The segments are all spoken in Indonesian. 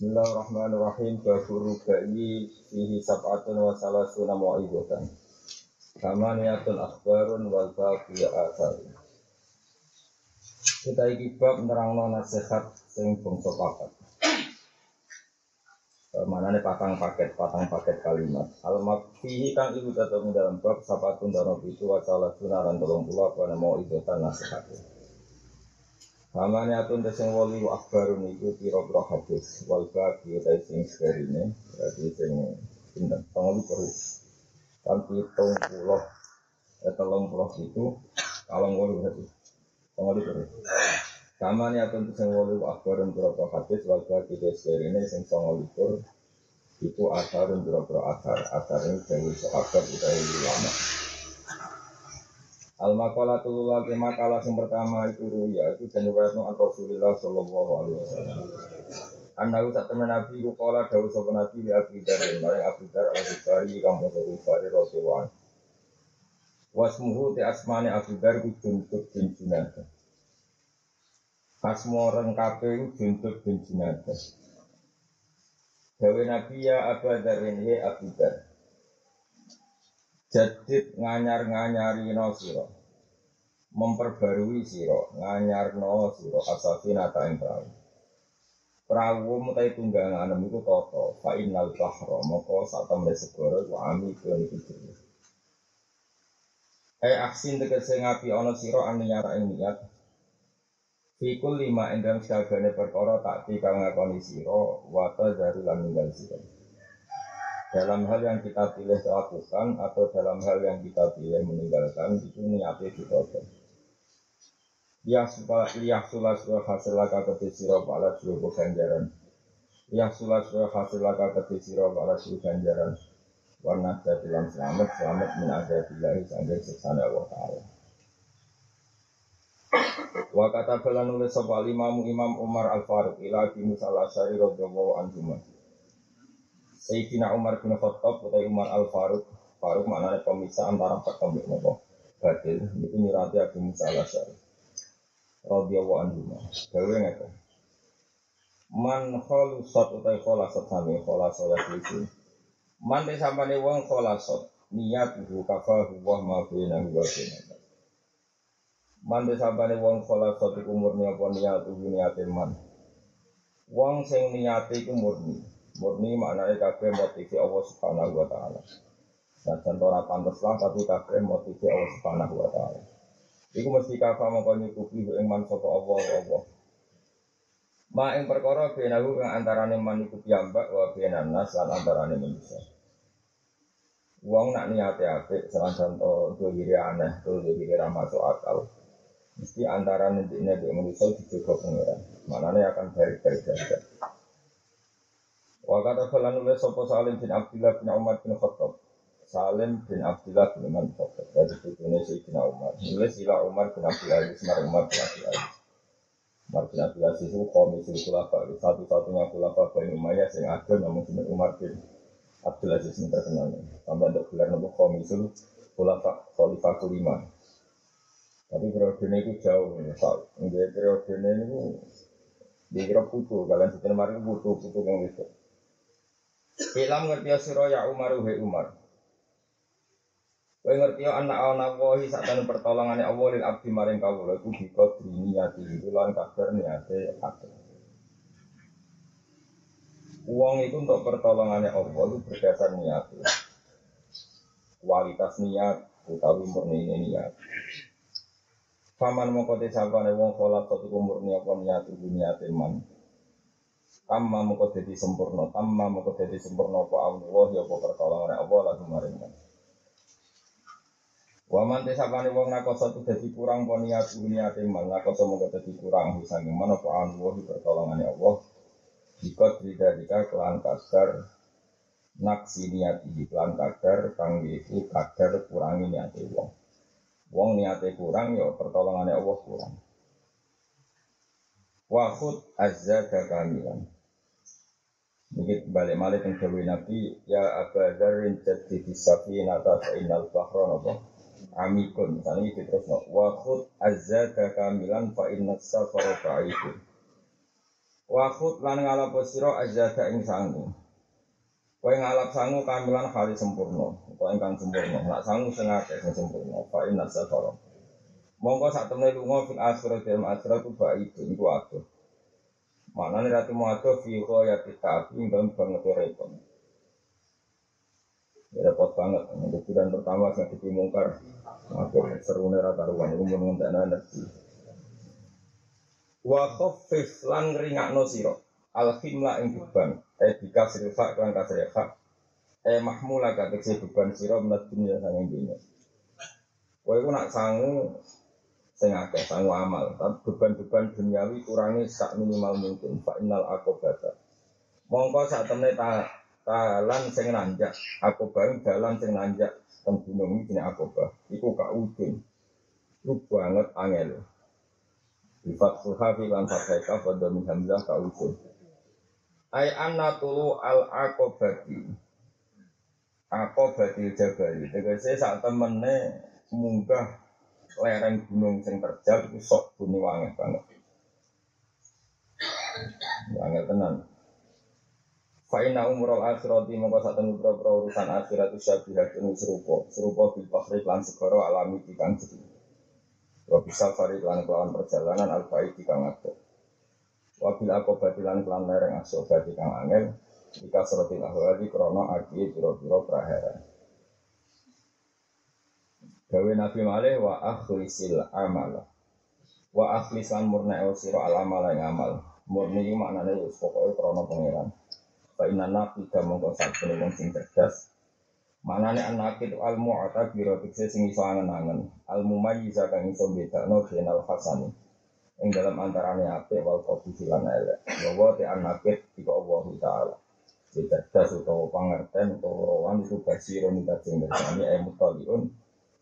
Bismillahirrahmanirrahim. Babur rubai fihi sab'atun wa salasuna mu'ibatan. Kamaniyatun akhbarun wal baqiya atharun. Kita iki bab nerangno nasihat sing bangsa papat. Mana nih patang paket, patang paket kalimat. Almat fihi kang ibu datang dalam bab sapatun dano itu wa salasuna tolong pula apa mau idotan nasihatnya. Hamane atun desing wali wa akbarun iku pira-pira hadis. Wal baqi ta sing serine berarti sing pinten? Tongol perlu kan pitung puluh eh telung puluh itu kalong wolu berarti. Tongol perlu Kamane atun desing wali wa akbarun pira-pira hadis wal baqi ta serine sing likur itu asarun pira-pira asar asar ini dewi sahabat utawi ulama Al makalah tulul makalah yang pertama itu ruya itu dan riwayatno an Rasulullah sallallahu alaihi wasallam. Anda usah teman Nabi rukola dawu sapa Nabi li Abi Dar maring Abu Dar al Bukhari kang basa Bukhari Rasulullah. Wasmuhu te asmane Abu Dar ku Juntub bin Junadah. Asma orang kabeh ku Juntub bin Junadah. Dawe Nabi ya Abu Dar ini Abu Dar. Jadid nganyar-nganyari no siro Memperbarui siro Nganyar no siro Asafi nata yang perahu Perahu mutai tunggangan Itu toto Fa'innal bahro Moko saat temen segoro Wa ami kion itu Eh aksin tegese ngapi ono siro Aniyara yang niat. Fikul lima endam sekagane perkara tak kang ngakoni siro Wata darulan ninggal siro dalam hal yang kita pilih lakukan atau dalam hal yang kita pilih meninggalkan itu niatnya ditoto. Ya supaya ya sulah sulah hasil laka keti siro pala suruh ganjaran. Ya sulah sulah hasil laka keti siro pala suruh ganjaran. Warna dalam selamat selamat min adabillahi sampai seksana Allah Ta'ala. Wa kata bala nulis imamu Imam Umar Al-Faruq ila Abi Musa Al-Asy'ari radhiyallahu anhu. Sayyidina Umar bin Khattab atau Umar Al Faruq Faruq maknanya pemisah antara dan nopo batil itu nyurati Abu Musa al Asyari radhiyallahu anhu. Gawe ngene man khalusat utai khalasat sami khalasat ya kuwi man de sampane wong khalasat niat iku kafa huwa ma bina huwa bina man de sampane wong khalasat iku murni apa niat iku niate man? Wong sing niate iku murni. Murni maknanya kabeh motivi Allah Subhanahu wa taala. Nah, contoh ora pantes tapi kabeh motivi Allah Subhanahu wa taala. Iku mesti kafa mongko nyukupi ing man sapa Allah Allah. Ma ing perkara benahu kang antarane man iku piyambak wa benan nas lan antarane manusia. Wong nak niate apik senajan to dohire aneh, dohire ra masuk akal. Mesti antara nantinya di manusia dijaga pengiran. Maknanya akan baik-baik saja. Wa kata falan nulis sapa Salim bin Abdullah bin Umar bin Khattab. Salim bin Abdullah bin Umar bin Khattab. Dari putune Sayyidina Umar. Nulis sila Umar bin Abdul Aziz mar Umar bin Abdul Aziz. Umar bin Abdul Aziz itu komisil khulafa. Satu-satunya khulafa Bani Umayyah sing ada namun sinten Umar bin Abdul Aziz yang terkenal. Tambah untuk gelar nama komisil khulafa khalifah kelima. Tapi periode ini itu jauh. Ini periode ini itu dikira putu, kalian mari putu, putu yang itu. Ilam ngerti sira ya Umar he Umar. Kowe ngerti anak ana wahi sak tan pertolongane Allah lil abdi maring kawula iku bika niati lan kadar niate ate. Uang itu untuk pertolongannya Allah itu berdasar niat. Kualitas niat utawi murni niat. Paman mongko desapane wong salat satu murni apa niat niat iman. Tamma moko dadi sempurna, tamma moko dadi sempurna apa Allah ya apa pertolongan Allah lagu maring. Wa man tesapane wong nakoso tu dadi kurang apa niat niate man nakoso moko dadi kurang sange man apa Allah pertolongane Allah. Jika tidak jika kelan kadar naksi niat iki kelan kadar kang iku kadar kurangi niate wong. Wong niate kurang ya pertolongane Allah kurang. Wahud azza kamilan. Mungkin balik malik yang Nabi Ya Aba Dharin jadi disafi nata fa'inal bahron apa Amikun Misalnya ini terus no Wa khud azza kamilan fa'inna safara fa'ikun Wakut lan ngalap sira azada ing sangu. Kowe ngalap sangu kamilan kali sempurna, utawa ingkang sempurna. Nak sangu sing akeh sempurna. Fa inna safara. Monggo sak temne lunga fil akhirat dalam akhirat ku baik iku adoh. Mana nih ratu mau adoh fi khoyati ta'fi dalam banget repot. Repot banget. Untuk bulan pertama saya mungkar. Oke, seru nih rata ruang itu mau ngentek energi. Wa khaffif lan ringakno sira al khimla ing beban eh bika sirfa kan kasre hak eh mahmula katekse beban sira menat dunia sanging dunia. Kowe nak sangu sing akeh sangu amal, tapi beban-beban duniawi kurangi sak minimal mungkin fa innal aqobata. Mongko sak temne talan sing nanjak, aqobah dalan sing nanjak teng gunung iki jenenge aqobah. Iku kak udun. Lu banget angel. Di fathuha fi lan fathaika pada min hamzah ka udun. Ai anna tulu al aqobati. Aqobatil jabali. Tegese sak temene munggah lereng gunung sing terjal itu sok buni wangi banget. Wangi tenan. Fa'ina umur al-akhirati mongko sak temu pro urusan akhirat syabihat ini serupa serupa bil bahri lan segara alami di jadi. Wa bisa fari lan kelawan perjalanan al baik di kang adoh. Wa bil akobati lan kelan lereng di kang angel jika serotil ahwali krono agi piro-piro prahera. Gawe Nabi Malih wa akhlisil amal. Wa akhlis lan murni sira al yang amal. Murni iki maknane wis pokoke krana pangeran. Fa inna naqida mongko sakjane wong sing cerdas. Manane anak itu al mu'ata biro tikse sing iso angen-angen. Al mumayyiza kang iso bedakno final hasani. Ing dalam antarane apik wal qabih lan elek. Wa te anakit ika Allah taala. Cerdas utawa pangerten utawa rawan itu basirun dadi ngersani ay mutaliun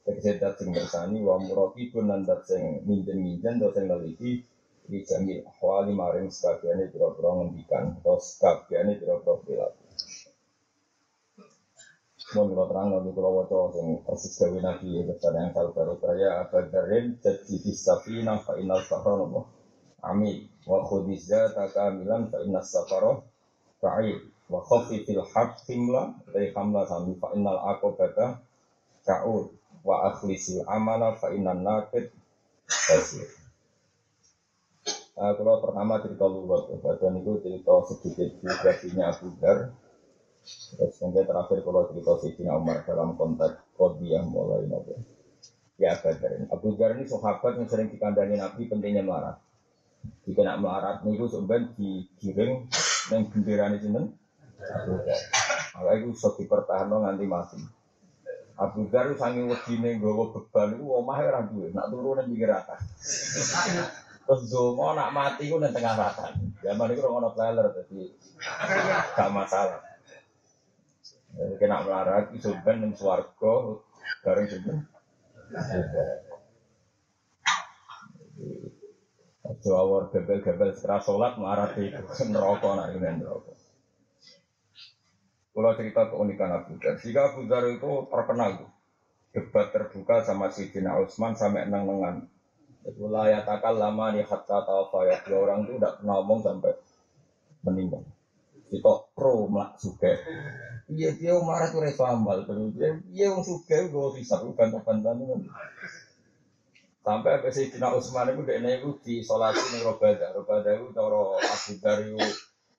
tegese dat sing bersani wa muraqibun lan dat sing minjen-minjen dat sing di jamil ahwali maring sekabiane pira-pira ngendikan atau sekabiane pira-pira perilaku. Mohon kalau terang nanti kalau waca sing persis gawe nabi kesan yang sal baru kaya abadarin jadi bisafina fa safara nopo amin wa khudizza takamilan fa innas safara fa'il wa khafifil haq himla dari hamla sami fa innal aqobata ka'ur wa akhlisil amala fa innan naqid basir. Uh, kalau pertama cerita luwat, badan itu cerita sedikit biografinya Abu Dhar. Terus mungkin terakhir kalau cerita Sayyidina Umar dalam konteks yang mulai nabi. Ya ini. Abu Dhar ini sahabat yang sering dikandani Nabi pentingnya melarat. Jika nak melarat niku sebenarnya digiring yang bendera ini sinten Abu Dhar. Maka itu bisa dipertahankan nganti mati. Abu Dhar sangi wedine nggawa beban iku omahe ora duwe, nak turu nang pinggir atas. Terus donga nak mati ku nang tengah ratan. Zaman iku ora ono trailer dadi gak masalah. Jadi kena melarat iso ben swarga bareng sinten? Aja awor gebel-gebel setelah sholat melarat itu neraka nak ini neraka. Kalau cerita keunikan Abu Dhar, jika Abu Dhar itu terkenal debat terbuka sama Sidina Utsman sampai neng-nengan. Itu layak takal lama nih hatta ya dua orang itu tidak pernah ngomong sampai meninggal. Kita pro melak suge. Iya dia marah tuh dia iya wong suge gue bisa bantah-bantah Sampai apa Sidina Utsman itu dia itu di isolasi nih Robadah, Robadah itu cara Abu Dhar itu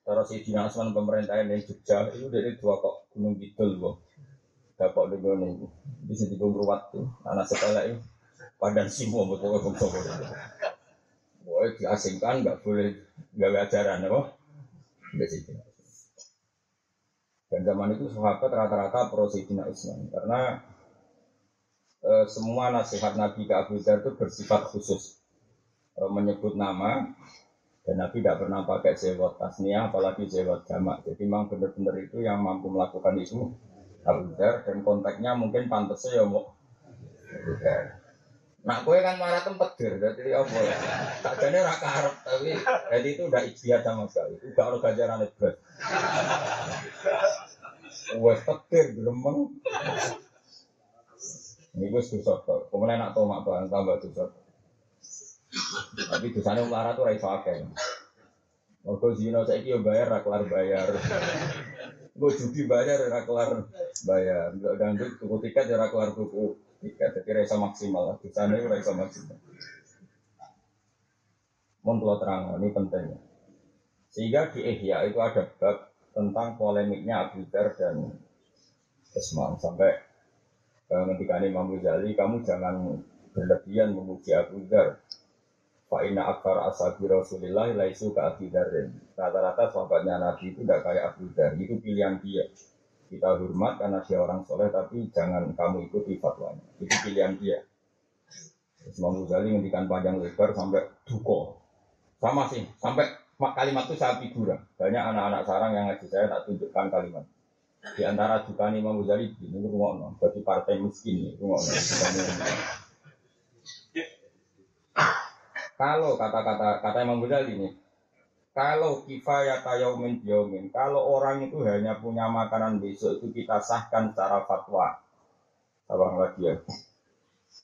Cara si Dina Asman pemerintahan yang Jogja itu dari dua kok Gunung Kidul kok. Dapat dengan ini di Ruwat tuh anak sekolah itu padan semua betul betul betul. Boleh diasingkan nggak boleh nggak ajaran apa? Dan zaman itu sahabat rata-rata pro Sayyidina Utsman karena e, semua nasihat Nabi ke Abu Dhar itu bersifat khusus e, menyebut nama dan Nabi tidak pernah pakai sewot tasniah, apalagi sewot jamak. Jadi memang benar-benar itu yang mampu melakukan itu Abu Dhar dan konteksnya mungkin pantasnya ya mau. Nah, gue kan marah tempat jadi apa ya? Tak jadi raka harap, tapi jadi itu udah ikhtiar sama sekali. Itu gak ada ganjaran lebat. Gue petir, geremeng. Ini gue susah kok. Kemudian nak tomak bahan tambah susah. Tapi dosanya melarat tuh raiso akeh. Mergo zina saiki yo bayar ra kelar bayar. Gue judi bayar ra kelar bayar. Enggak dangdut tuku tiket ra kelar tuku tiket. Jadi ra iso maksimal. Dosane ora iso maksimal. Mun kula terang ini pentingnya. Sehingga di Ihya itu ada bab tentang polemiknya Abu Dhar dan Usman sampai eh, ketika Imam Ghazali kamu jangan berlebihan memuji Abu Dhar Fa inna akbar ashabi Rasulillah laisu ka Abi Dharin. Rata-rata sahabatnya Nabi itu tidak kayak Abu Dhar. Itu pilihan dia. Kita hormat karena dia orang soleh, tapi jangan kamu ikuti fatwanya. Itu pilihan dia. Imam Ghazali ngendikan panjang lebar sampai duko. Sama sih, sampai kalimat itu saya figura. Banyak anak-anak sarang yang ngaji saya tak tunjukkan kalimat. Di antara dukaan Imam Ghazali ini rumah bagi partai miskin rumah kalau kata-kata kata Imam Ghazali ini, kalau kifayat yaumin yaumin, kalau orang itu hanya punya makanan besok itu kita sahkan secara fatwa. Abang lagi ya.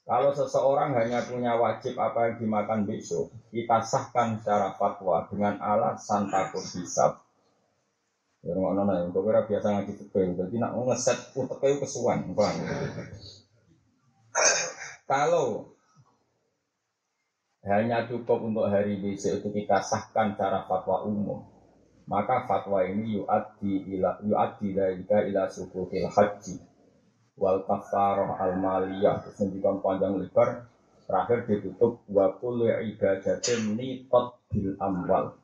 Kalau seseorang hanya punya wajib apa yang dimakan besok, kita sahkan secara fatwa dengan alasan takut hisab. Ya rumah nona yang kau biasa ngaji fikih, jadi nak ngeset utek kesuwan, bang. Kalau hanya cukup untuk hari besok itu kita sahkan cara fatwa umum. Maka fatwa ini yu'addi ila yu'addi dalika ila sukutil haji wal kafarah al maliyah. Terus panjang lebar terakhir ditutup wa kullu ibadatin nitat bil amwal.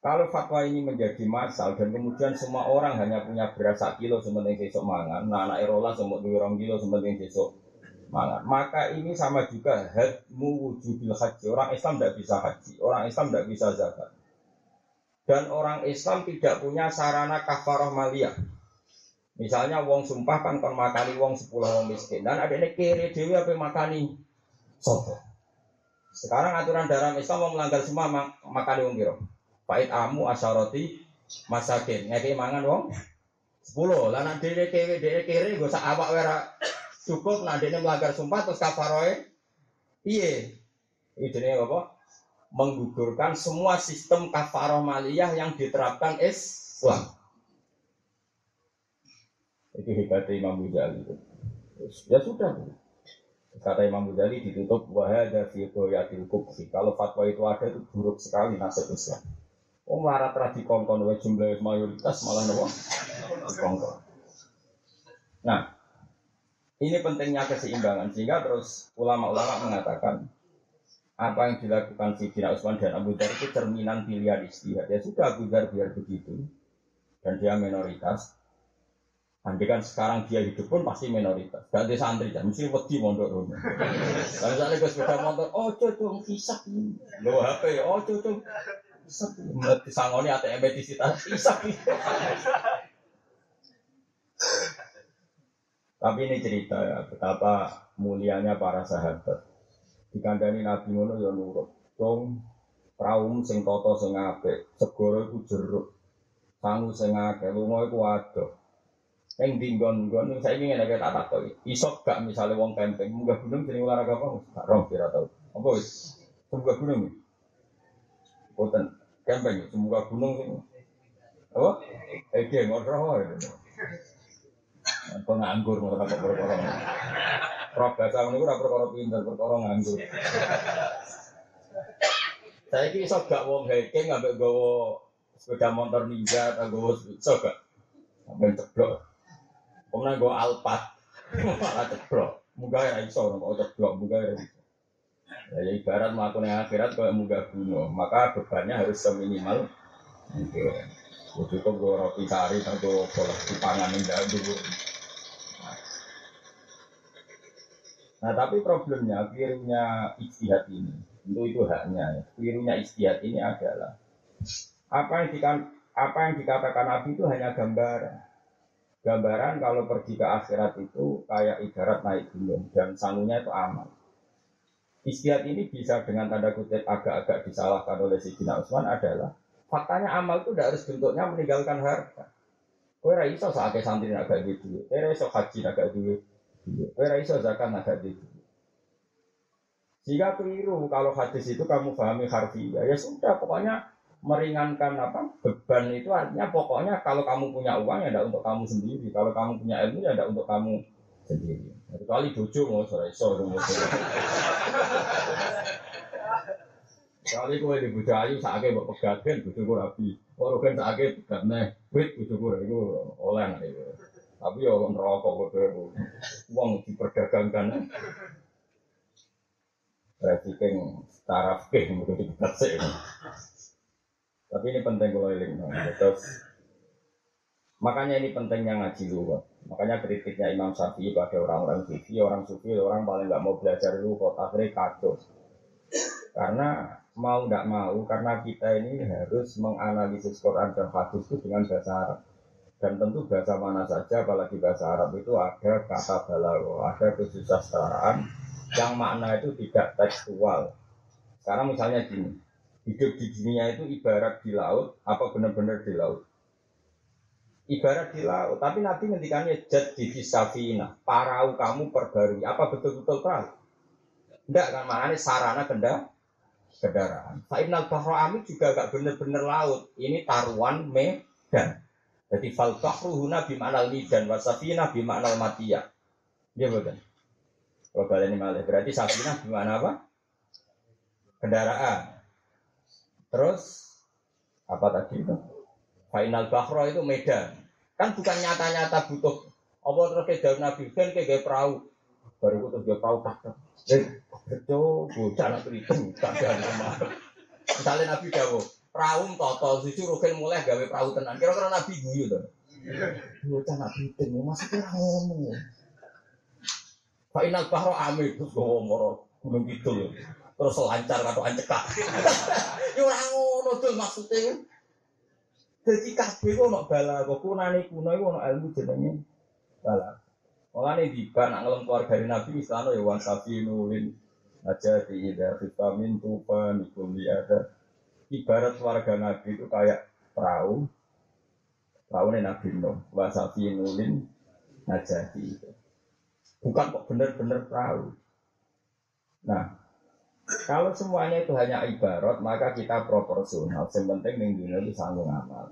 Kalau fatwa ini menjadi masal dan kemudian semua orang hanya punya beras kilo sementing besok mangan, nah anak erola semut dua kilo sementing besok mangan. Maka ini sama juga hadmu wujubil haji. Orang Islam tidak bisa haji, orang Islam tidak bisa zakat. Dan orang Islam tidak punya sarana kafarah maliyah. Misalnya wong sumpah kan kon makani wong sepuluh wong miskin dan ada kiri dewi apa makani sopo. Sekarang aturan dalam Islam mau melanggar semua mak makani wong kiro. Pait amu asaroti masakin ngeki mangan wong sepuluh. Lah nanti dhewe kiri dhewe kiri gue sak awak wera cukup dia melanggar sumpah terus kafaroe iya ini apa? Menggugurkan semua sistem kafaroh maliyah yang diterapkan Islam. Itu hebatnya Imam Ghazali ya sudah. Kata Imam Ghazali ditutup wahada fi qoyatil kubsi kalau fatwa itu ada itu buruk sekali nasib Islam. Oh melarat tradisi kongkon jumlah mayoritas malah nopo? Kongkon. Nah, ini pentingnya keseimbangan sehingga terus ulama-ulama mengatakan apa yang dilakukan Sidina Utsman dan Abu Dhar itu cerminan pilihan istihad. Ya sudah Abu Dhar biar begitu dan dia minoritas. Andai kan sekarang dia hidup pun pasti minoritas. Ganti santri dan mesti wedi mondok rumah. Dan misalnya gue sepeda motor, oh cocok ini. Lo HP, oh cocok kisah ini. Sangoni ATM di sita kisah Tapi ini cerita ya, betapa mulianya para sahabat. Dikandani Nabi ngono ya nurut. Dong praum sing toto sing apik, segoro iku jeruk. Sangu sing akeh, lunga iku adoh. Ing dinggon-nggon saiki ngene iki tak takoki. Iso gak misale wong camping munggah gunung jeneng olahraga apa? Gak roh kira tau. Apa wis? Munggah gunung. Boten camping, munggah gunung apa? Eh, geng roh. Penganggur ngono kok perkara. Roh bahasa ngono ora pinter, perkara nganggur. Saya ini iso gak wong hiking ngambil gawa sepeda motor ninja atau gawa iso gak? Sampai ceblok. Kemudian gawa alpat, malah ceblok. Muga ya iso, kok ceblok, muga ya iso. Ya, ibarat melakukan yang akhirat kalau muga gunung, maka bebannya harus seminimal mungkin. Cukup gue roti sari atau boleh dipangan dulu. Nah tapi problemnya kelirunya istihad ini, itu itu haknya. Kelirunya istihad ini adalah apa yang dikan, apa yang dikatakan Nabi itu hanya gambaran. Gambaran kalau pergi ke akhirat itu kayak ibarat naik gunung dan sangunya itu aman. Istihad ini bisa dengan tanda kutip agak-agak disalahkan oleh Sidina Utsman adalah faktanya amal itu tidak harus bentuknya meninggalkan harta. Kau iso saat santri agak gitu, kau iso haji agak duit, Kira iso zakat agak gitu. Jika keliru kalau hadis itu kamu pahami harfiah, ya sudah pokoknya meringankan apa beban itu artinya pokoknya kalau kamu punya uang ya tidak untuk kamu sendiri kalau kamu punya ilmu ya tidak untuk kamu sendiri kecuali bojo mau sore sore Kali kowe di budayu sakit mbok pegaten bojoku rapi. Ora kan sakit pegatne wit bojoku iku oleh nek iku. Tapi ya neraka kowe wong diperdagangkan. Trafficking taraf ke mungkin dipegat Tapi ini penting kalau eling Terus makanya ini pentingnya ngaji dulu. Makanya kritiknya Imam Syafi'i pada orang-orang sufi, orang sufi, orang paling nggak mau belajar kok akhirnya kacau. Karena mau tidak mau karena kita ini harus menganalisis Quran dan hadis itu dengan bahasa Arab dan tentu bahasa mana saja apalagi bahasa Arab itu ada kata balago ada kesusastraan yang makna itu tidak tekstual sekarang misalnya gini hidup di dunia itu ibarat di laut apa benar-benar di laut ibarat di laut tapi Nabi ngendikannya jad di parau kamu perbarui apa betul-betul perahu enggak kan maknanya sarana kendaraan kendaraan. Fa'inal bahro amid juga gak bener-bener laut. Ini taruhan medan. Jadi fal bahru huna bima'nal midan wasafina bima'nal matiyah. Dia betul. Kalau kalian ini malah berarti safina gimana apa? Kendaraan. Terus apa tadi itu? Final bahro itu medan. Kan bukan nyata-nyata butuh apa terus ke daun nabi kan kayak perahu baru itu dia perahu tak itu bocah nak kriting, kadang kemarin. Misalnya Nabi Dawo, perahu toto, susu rukun mulai gawe perahu tenan. Kira-kira Nabi guyu tuh. Bocah nak kriting, maksudnya ngomong. Pak Inal Bahro Amir, terus gue ngomong, gunung gitu loh. Terus lancar atau ancekak. Ya orang ngono tuh maksudnya. Jadi kabeh kok nak bala, kok kunane kuno iku ana ilmu jenenge bala. Mulane diba nak ngelem keluarga Nabi misalnya ya wan safi nulin aja di ida vitamin tufa nikuli ada ibarat keluarga Nabi itu kayak perahu. Perahu ini Nabi Nuh. Wasafi nulin aja di bukan kok bener-bener perahu. Nah kalau semuanya itu hanya ibarat maka kita proporsional. Yang penting ning dunia itu sanggup amal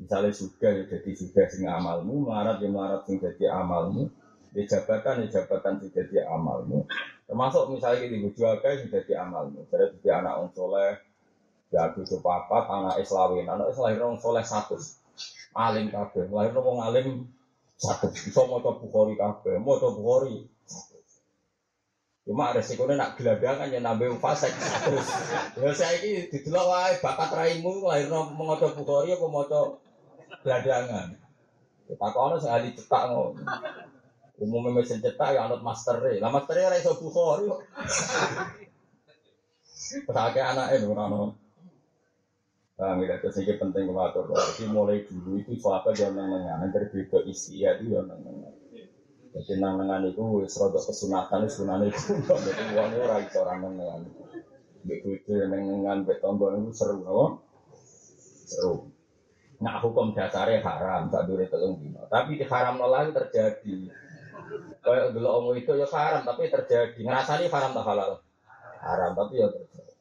misalnya sudah ya jadi sudah sing amalmu. Melarat ya melarat sing jadi amalmu. Di jabatan, di jabatan sudah di amalmu. Termasuk misalnya di bujuk akeh sudah di amalmu. Jadi di anak orang soleh, ya aku papa, anak islawin, anak islawin orang soleh satu. Alim kabeh, lahir orang alim satu. Bisa mau coba bukhori kabeh, mau coba bukhori. Cuma resikonya nak geladangan ya nambah fasek terus. Ya saya ini didelok wae bakat raimu lahir mau coba bukhori apa mau coba geladangan. Tak kono sekali cetak ngono. Umumnya mesin cetak ya anut master e. Lah master e ora iso bukhori kok. Pesake anake lho ora Nah, mila terus ini penting kalau atur. Jadi mulai dulu itu sahabat yang nengan, dari beda isi ya itu yang nengan. Jadi nengan itu serodok kesunatan, sunatan itu jadi uangnya orang itu orang nengan. Begitu itu nengan, betombol itu seru, no? Seru. Nah hukum dasarnya haram, tak dulu telung dino. Tapi haram nolak terjadi. Kayak dulu omong itu ya haram, tapi terjadi. Ngerasani haram tak halal? Haram, tapi ya terjadi.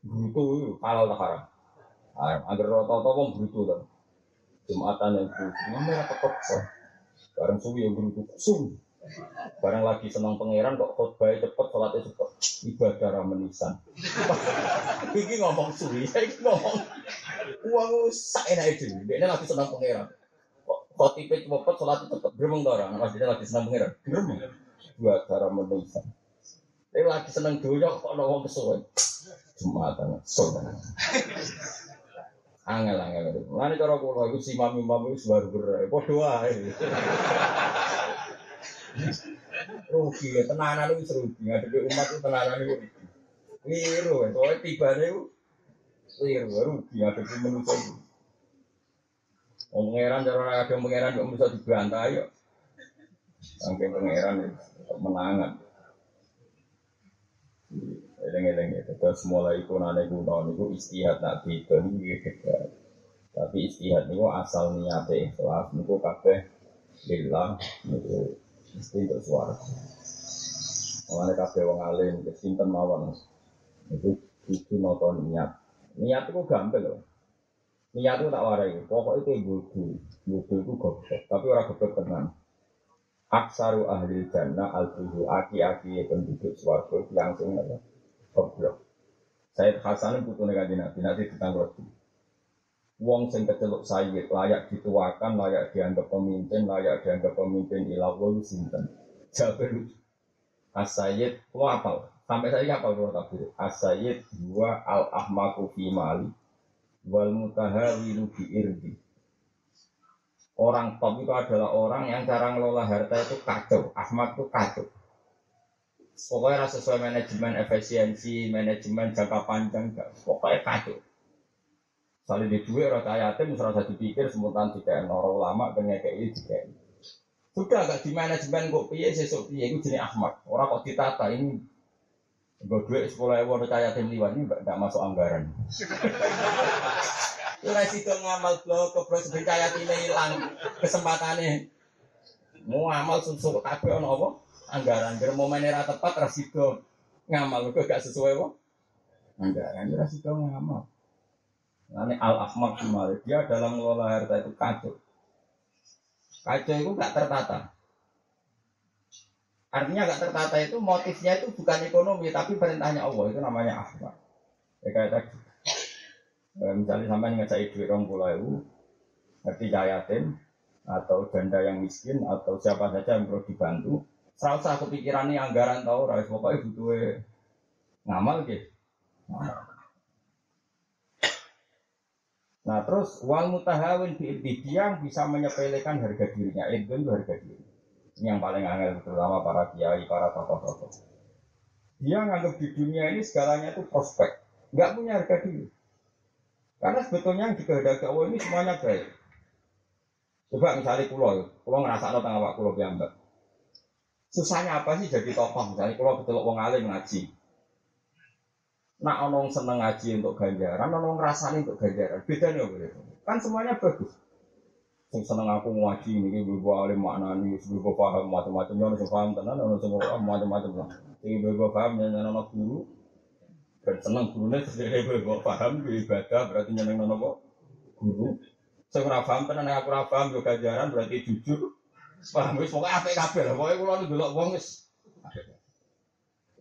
Brutu halal tak haram? Agar rata-rata wong brutu kan. Jumatan yang brutu, ngambil apa kok? Barang suwi yang brutu, sum. Barang lagi senang pangeran kok khotbah cepet, sholatnya cepet. Ibadah ramenisan. Iki ngomong suwi, ini ngomong uang sak enak itu. Dia lagi senang pangeran. Kok tipe cepet sholat cepet beremeng to orang. Maksudnya lagi senang pengiran. Beremeng. Dua cara manusia. Tapi lagi senang dunia kok ada orang kesuwen. Jumatan. Soalnya. Angel angel. Mana cara kulo itu si mami mami baru berai. Bodoh aja. Rugi ya tenanan itu rugi. Nggak umat itu tenanan itu. Liru, soalnya tiba itu. Liru, rugi. Ada di manusia itu. Mau pangeran cara ada pangeran kok bisa dibantah ya. Sampai pangeran menangan. Eleng-eleng ya. Terus mulai itu nane kuno itu istihad nak itu juga. Tapi istihad itu asal niatnya ikhlas. Niku kabeh bilang itu mesti untuk suara. Mengenai kabeh wong alim, kesimpan mawon itu itu nonton niat. Niat itu gampang loh. Niat itu tak warai. Pokoknya itu bodoh. Bodoh itu goblok. Tapi orang goblok tenang. Aksaru ahli jannah al aki-aki penduduk suarga langsung apa? Goblok. Said Hasan putu negaji nabi nanti ditanggung Wong sing keceluk sayyid layak dituakan, layak dianggap pemimpin, layak dianggap pemimpin ilah wong sinten. Jabir As-Sayyid, lo apal? Sampai saya apal kalau takbir. As-Sayyid al-ahmaku fi mali wal mutahawilu bi irdi. Orang top itu adalah orang yang cara ngelola harta itu kacau. Ahmad itu kacau. Pokoknya rasa sesuai manajemen efisiensi, manajemen jangka panjang, pokoknya kacau. Saling di dua rata yatim, serasa dipikir semutan tidak orang kayak ini juga. Sudah gak di manajemen kok piye sesuk piye itu jenis Ahmad. Orang kok ditata ini gue duit sepuluh ribu rata yatim liwat ini gak masuk anggaran. Ora sido ngamal blok ke bro sebentar yatim hilang kesempatannya. Mau ngamal susu kabeh ono apa? Anggaran. Biar mau ra tepat ra ngamal kok gak sesuai apa? Anggaran ra sido ngamal. Ini Al-Ahmad Jumal, dia dalam mengelola harta itu kacau. Kacau itu gak tertata. Artinya gak tertata itu motifnya itu bukan ekonomi, tapi perintahnya Allah, itu namanya Ahmad. Ya kayak tadi. Ya, misalnya sampai ngecai duit orang pulau itu, ngerti jayatin, atau janda yang miskin, atau siapa saja yang perlu dibantu. Serasa kepikiran ini anggaran tahu, pokoknya butuh ngamal gitu. Nah, terus wal mutahawin di yang bisa menyepelekan harga dirinya itu itu harga diri. Ini yang paling angel terutama para kiai, para tokoh-tokoh. Dia nganggap di dunia ini segalanya itu prospek, nggak punya harga diri. Karena sebetulnya yang dikehendaki Allah ini semuanya baik. Coba misalnya pulau, pulau ngerasa ada waktu pulau biamba. Susahnya apa sih jadi tokoh? Misalnya pulau betul wong alim ngaji, Nak onong seneng ngaji untuk ganjaran, onong ngerasani untuk ganjaran. Beda nih boleh. Kan semuanya bagus. Sing seneng aku ngaji ini, gue alim makna nih, gue paham macam-macam, nyono sing paham tenan, nyono sing paham macam-macam lah. Gue paham nyono nono guru, dan seneng gurunya sendiri gue paham, ibadah berarti nyeneng nono guru. Sing ora paham tenan aku ora paham ganjaran berarti jujur. Paham wis pokoke apik kabeh lah. Pokoke kula ndelok wong wis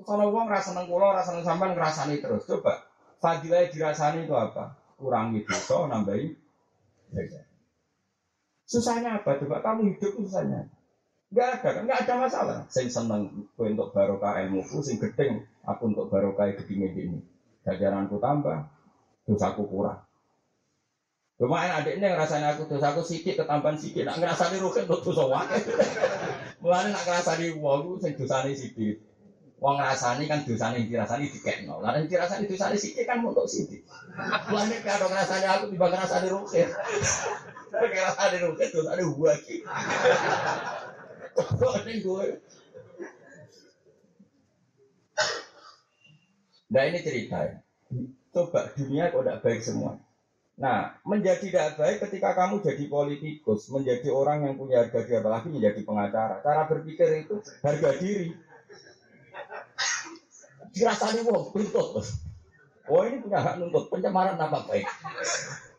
kalau uang rasa seneng kulo, rasa seneng sampean ngerasani terus. Coba fadilah dirasani itu apa? Kurangi dosa, nambahi Susahnya apa? Coba kamu hidup susahnya. Gak ada, gak ada masalah. Sing seneng untuk barokah ilmuku, sing gedeng aku untuk barokah gedenge ini. Jajaranku tambah, dosaku kurang. Cuma adiknya ngerasani aku dosaku sedikit ketambahan sedikit, nak ngerasani rugen untuk dosa wae. Mulane nak ngerasani wong sing dosane sedikit. Wong ngrasani kan dosane dirasani dikekno. Lah nek dirasani dosane sithik kan untuk. Lah nek karo ngrasani aku tiba. Nek ngrasani ruket dosane gua iki. Kok ning gue. Nah ini cerita ya. Coba dunia kok tidak baik semua. Nah, menjadi tidak baik ketika kamu jadi politikus, menjadi orang yang punya harga diri, apalagi menjadi pengacara. Cara berpikir itu harga diri dirasani wong tuntut. Oh ini punya hak nuntut pencemaran nama baik.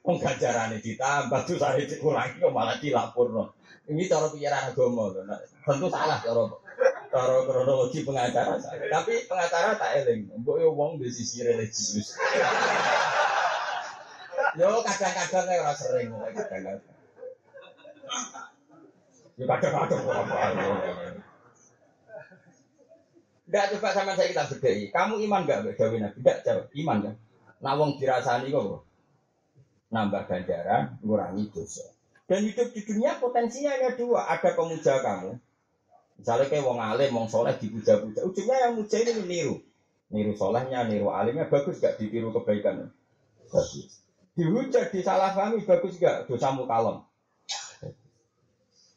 Wong gajarane ditambah tuh saya dikurangi malah dilapor Ini cara pikiran agama Tentu salah cara cara kronologi pengacara saya. Tapi pengacara tak eling. Mbok yo wong di sisi religius. Yo kadang-kadang ya ora sering kadang-kadang. Yo kadang-kadang tidak coba sama saya kita bedai. Kamu iman gak Dawi Nabi? Tidak jawab. Iman kan? Nah wong dirasani kok nambah ganjaran, ngurangi dosa. Dan hidup di dunia potensinya ada dua. Ada pemuja kamu. Misalnya kayak wong alim, wong soleh dipuja-puja. Ujungnya yang muja ini niru. Niru solehnya, niru alimnya. Bagus gak ditiru kebaikan? Bagus. Dihujat, disalahpahami, bagus gak? Dosamu kalem.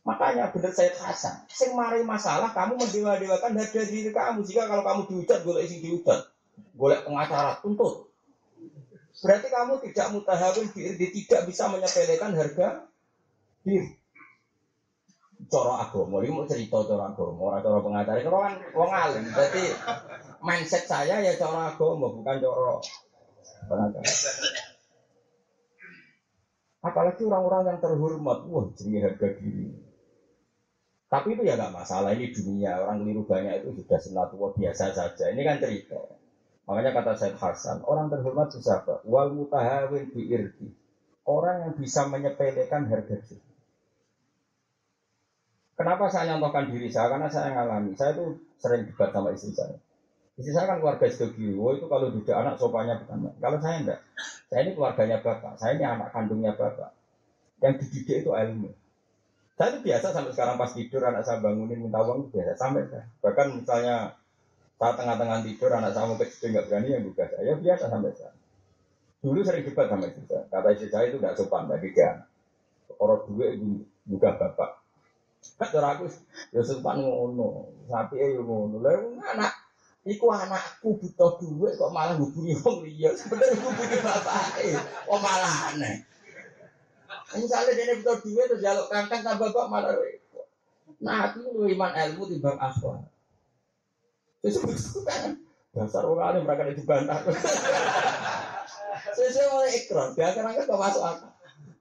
Makanya benar saya Hasan, sing mari masalah kamu mendewa-dewakan harga diri kamu. Jika kalau kamu diucat, boleh isi diucat, boleh pengacara tuntut. Berarti kamu tidak mutahawin diri, tidak bisa menyepelekan harga diri. Coro agama, ini mau cerita coro agama, orang coro pengacara, itu kan wong alim. Berarti mindset saya ya coro agama, bukan coro Apalagi orang-orang yang terhormat, wah jadi harga diri. Tapi itu ya nggak masalah, ini dunia, orang keliru banyak itu sudah sunatullah biasa saja. Ini kan cerita. Makanya kata Syekh Hasan, orang terhormat itu siapa? Wal mutahawin bi'irdi. Orang yang bisa menyepelekan harga diri. Kenapa saya nyontohkan diri saya? Karena saya ngalami. Saya itu sering debat sama istri saya. Istri saya kan keluarga Sidogiwi. Oh itu kalau tidak anak sopanya bukan. Kalau saya enggak. Saya ini keluarganya bapak. Saya ini anak kandungnya bapak. Yang dididik itu ilmu. Saya itu biasa sampai sekarang pas tidur anak saya bangunin minta uang itu biasa sampai saya. Bahkan misalnya saat tengah-tengah tidur anak saya mau kecil nggak berani yang juga saya ya biasa sampai saya. Dulu sering debat sama istri saya. Kata istri saya itu nggak sopan bagi dia. Orang dua itu juga bapak. Cara aku ya sopan ngono. Sapi ya ngono. Lalu anak Iku anakku butuh duit kok malah hubungi wong liya. Sebenarnya hubungi bapak. Kok malah aneh. Misalnya dia butuh duit terus jaluk kangkang tambah bapak malah repot. Nah, itu iman ilmu timbang akhlak. Terus dasar orang alim mereka dibantah. Sesuai mulai ikrar, dia kan kok masuk akal.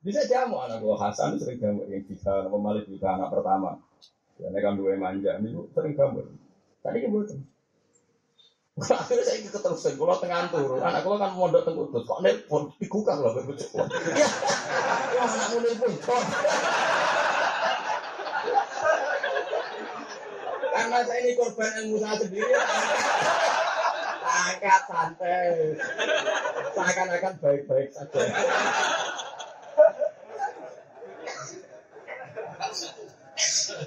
Bisa jamu anak gua Hasan sering jamu yang bisa memalik juga anak pertama. Ya, kan dua manja, ini sering jamu. Tadi kan. Akhirnya saya ikut terus, kalau tengah turun, anak kalau kan mondok tengah kudus, kok nelpon, digugah loh, berbeda. Ya, wah anakmu nelpon, Karena saya ini korban ilmu saya sendiri. Angkat santai. Seakan-akan baik-baik saja.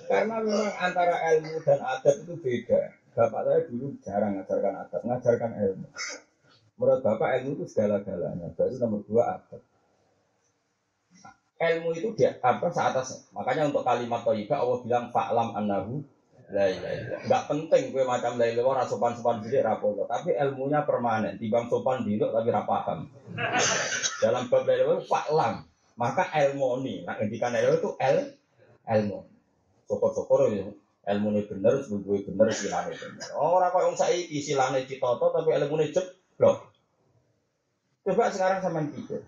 Karena memang antara ilmu dan adat itu beda. Bapak saya dulu jarang mengajarkan adab, mengajarkan ilmu. Menurut Bapak ilmu itu segala-galanya. Baru nomor dua adab. Ilmu itu dia apa seatas. Makanya untuk kalimat toibah Allah bilang fa'lam annahu la Enggak penting gue macam la ilaha sopan-sopan sithik rapopo, tapi ilmunya permanen. Timbang sopan diluk tapi ra paham. Dalam bab la fa'lam. Maka ilmu ini, nah ngendikan ilmu itu el ilmu. Sokor-sokor ya ilmu ini bener, sebelum bener, silane bener. Orang kok yang saya silane citoto, tapi ilmu ini jeblok. Coba sekarang sama pikir.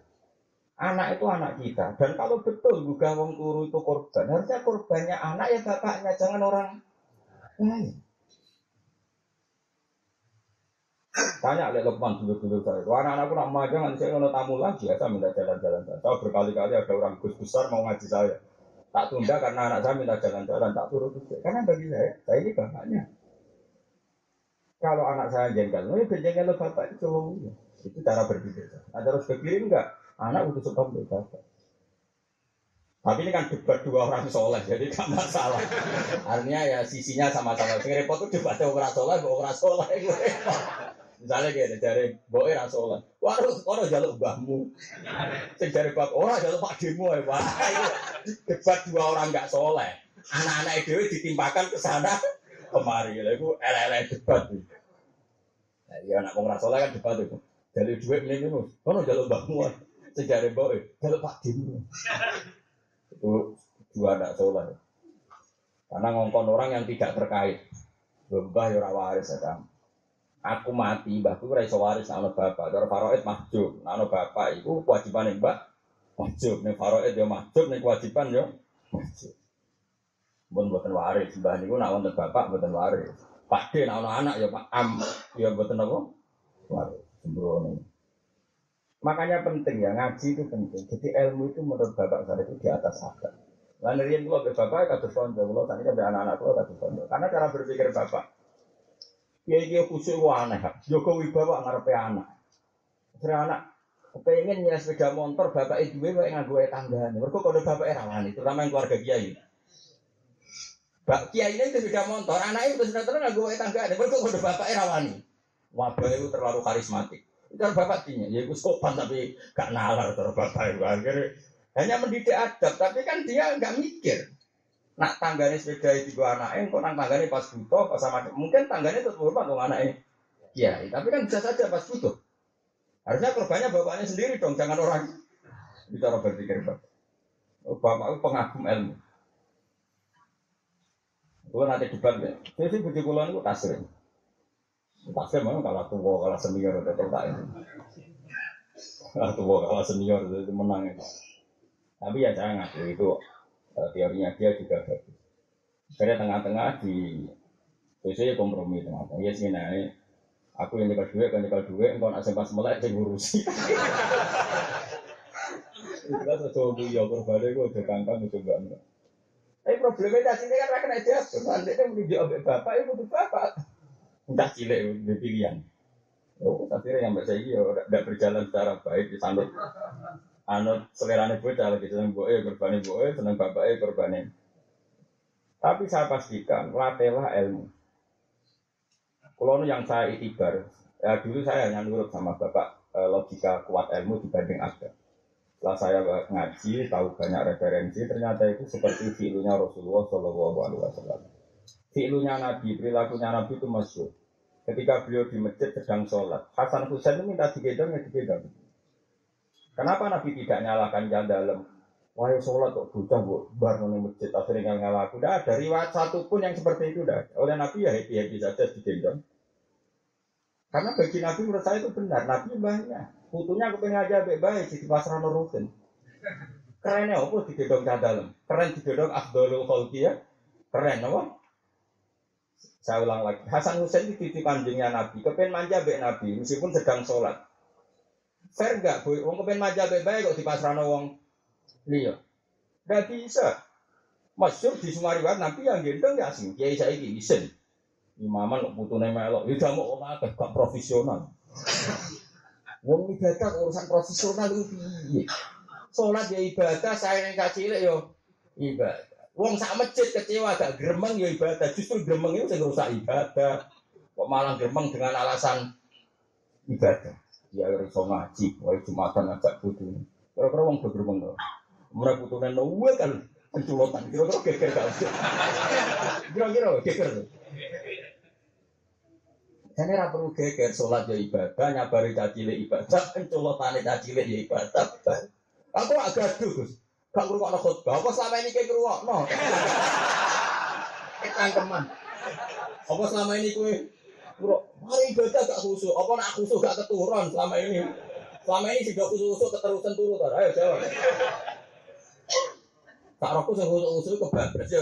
Anak itu anak kita. Dan kalau betul juga wong turu itu korban, harusnya korbannya anak ya bapaknya, jangan orang lain. Tanya oleh Lukman dulu-dulu saya. Anak-anakku nak magang nanti saya ngono tamu lagi ya, saya minta jalan-jalan. Saya berkali-kali ada orang gus besar mau ngaji saya. Tak tunda karena anak saya minta jalan-jalan, tak juga. Karena bagi saya, saya ini bapaknya. Kalau anak saya jengkel, oh ya jengkel bapak itu cowok. Itu cara berpikir. Nah, terus berpikir enggak, anak untuk sebab bapak. Tapi ini kan debat dua orang soleh, jadi gak masalah. Artinya ya sisinya sama-sama. Sing repot tuh debat orang soleh, orang soleh. Misalnya kayak dari boy rasolah, waduh, orang jaluk mbahmu. Sing dari bab orang jaluk pak demo ya pak. Debat dua orang nggak soleh. Anak-anak itu ditimpakan ke sana kemari. Lalu ele debat. Nah, ya anak orang rasolah kan debat itu. Jadi duit ini itu, orang jaluk mbahmu. Sing dari boy jaluk pak demo. Itu dua anak soleh. Karena ngongkon orang yang tidak terkait. Mbah ya waris ya aku mati mbahku ora iso waris ana bapak cara faraid mahjub ana bapak iku kewajiban mbak mahjub ning faraid yo mahjub ning kewajiban yo mahjub Mun boten waris, mbah niku nak wonten bapak boten waris. Pakde nak ana anak ya Pak Am ya boten apa? Waris. Sembrono. Makanya penting ya ngaji itu penting. Jadi ilmu itu menurut bapak saya itu di atas akal. Lalu rian kula be bapak kanca kula sakniki be anak-anak kula kados kanca. Karena cara berpikir bapak Ya iki khusyuk ku aneh. Jokowi bawa ngarepe anak. Sire anak kepengen nyes sepeda motor bapak itu gue wae nganggo tanggane. Mergo kode bapak rawani, terutama yang keluarga kiai. Bak kiai ini sepeda motor, anak itu sudah terus nganggo tanggane. Mergo kode bapak rawani. Wabah itu terlalu karismatik. Itu bapak tinya, ya gue sopan tapi gak nalar terus bapak itu akhirnya hanya mendidik adab, tapi kan dia nggak mikir. Nak tanggane sepeda itu gua anaknya, kok nang tanggane pas butuh, pas sama mungkin tanggane tetap hormat dong anaknya. Iya, tapi kan bisa saja pas butuh. Harusnya korbannya bapaknya sendiri dong, jangan orang. Bicara berpikir bapak. Oh, bapak pengagum ilmu. Gue nanti debat ya. Jadi bujuk kulon itu. Tasir memang kalau tua, kalau seminggu udah tak ini. Atau kalau senior itu menang itu. Tapi ya jangan itu teorinya dia juga bagus. Karena tengah-tengah di biasanya kompromi tengah-tengah. Ya sih nah, aku yang nyekel duit, kan nyekel duit, engkau nak sempat melek, saya ngurusi. Itu kan sesuatu ya korbannya gue udah kangkang itu enggak Tapi problemnya cacing kan rakyat aja, nanti kan menunjuk abek bapak, itu butuh bapak. Entah cilik, di pilihan. Oh, tapi yang bahasa ini ya tidak berjalan secara baik di sana. Anu selera nih bocah lagi seneng boe, korbanin boe, seneng bapak korbanin. Tapi saya pastikan, latihlah ilmu. Kalau yang saya itibar, ya dulu saya hanya nurut sama bapak eh, logika kuat ilmu dibanding ada. Setelah saya ngaji, tahu banyak referensi, ternyata itu seperti filunya Rasulullah Shallallahu Alaihi Wasallam. Filunya Nabi, perilakunya Nabi itu masyur. Ketika beliau di masjid sedang sholat, Hasan Husain minta digendong ya digendong. Kenapa Nabi tidak nyalakan jalan dalam? Wahai sholat kok bocah bu, bar di masjid akhirnya ngalah aku. Tidak ada riwayat satu pun yang seperti itu. Dah. Oleh Nabi ya happy happy saja digendong. Karena bagi Nabi menurut saya itu benar. Nabi banyak. Putunya aku pengen aja baik-baik di pasar rutin. Kerennya apa di gedong dalam? Keren di gedong Abdul Khalqi ya? Keren apa? Saya ulang lagi. Hasan Hussein itu titip anjingnya Nabi. Kepen manja baik Nabi meskipun sedang sholat. Fair gak? Wong kepen manja baik baik kok di pasar wong liya. Gak bisa. Masyur di semua riwayat Nabi yang gendong ya sing kiai saya ini isen. Imaman kok putune melok. Ya mau orang gak profesional. Wong ibadah urusan profesional itu piye? Ya ibadah, saya yang cilik ya ibadah. Wong sak masjid kecewa gak gremeng ya ibadah. Justru gremeng itu sing rusak ibadah. Kok malah gremeng dengan alasan ibadah. Ya iso ngaji, wae Jumatan agak butuh. Kira-kira wong gremeng to. Mulai putune nuwe kan penculotan. Kira-kira geger gak? Kira-kira geger. Ini ora perlu geger sholat ya ibadah, nyabari cacile ibadah, penculotane cacile ya ibadah. Aku agak gaduh, Gus. Gak ngrungokno khutbah. Apa selama ini kayak ngrungokno? Kangkeman. Apa selama ini kowe ngrungok mari ibadah gak khusyuk. Apa nak khusyuk gak keturun selama ini? Selama ini sudah khusyuk keterusan turun Ayo jawab. Tak rokok sing khusyuk kebablas ya,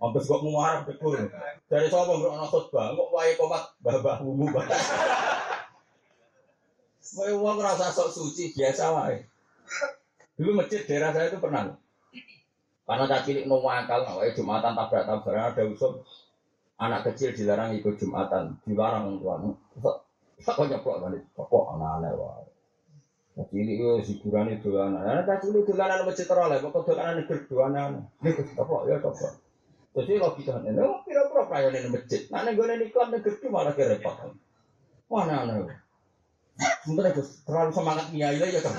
Hampir kok muarab betul. Dari sapa nggak ana khotbah, kok wae komat babah wumu bah. Wae wong rasa sok suci biasa wae. Dulu masjid daerah saya itu pernah. Karena tak cilik no akal, wae jumatan tabrak tabrakan ada usul anak kecil dilarang ikut jumatan, dilarang orang tua. Tak kok nyeplok balik, kok anak-anak wae. Cilik itu hiburan itu anak. Anak cilik itu anak masjid teroleh, pokok dolanan negeri dua anak. Ini ketok ya ketok. Jadi logika ini, oh kira-kira pelayan ini masjid. Nah, gue ini iklan negeri malah repot. Mana nih? Sebentar itu terlalu semangat lah ya kok.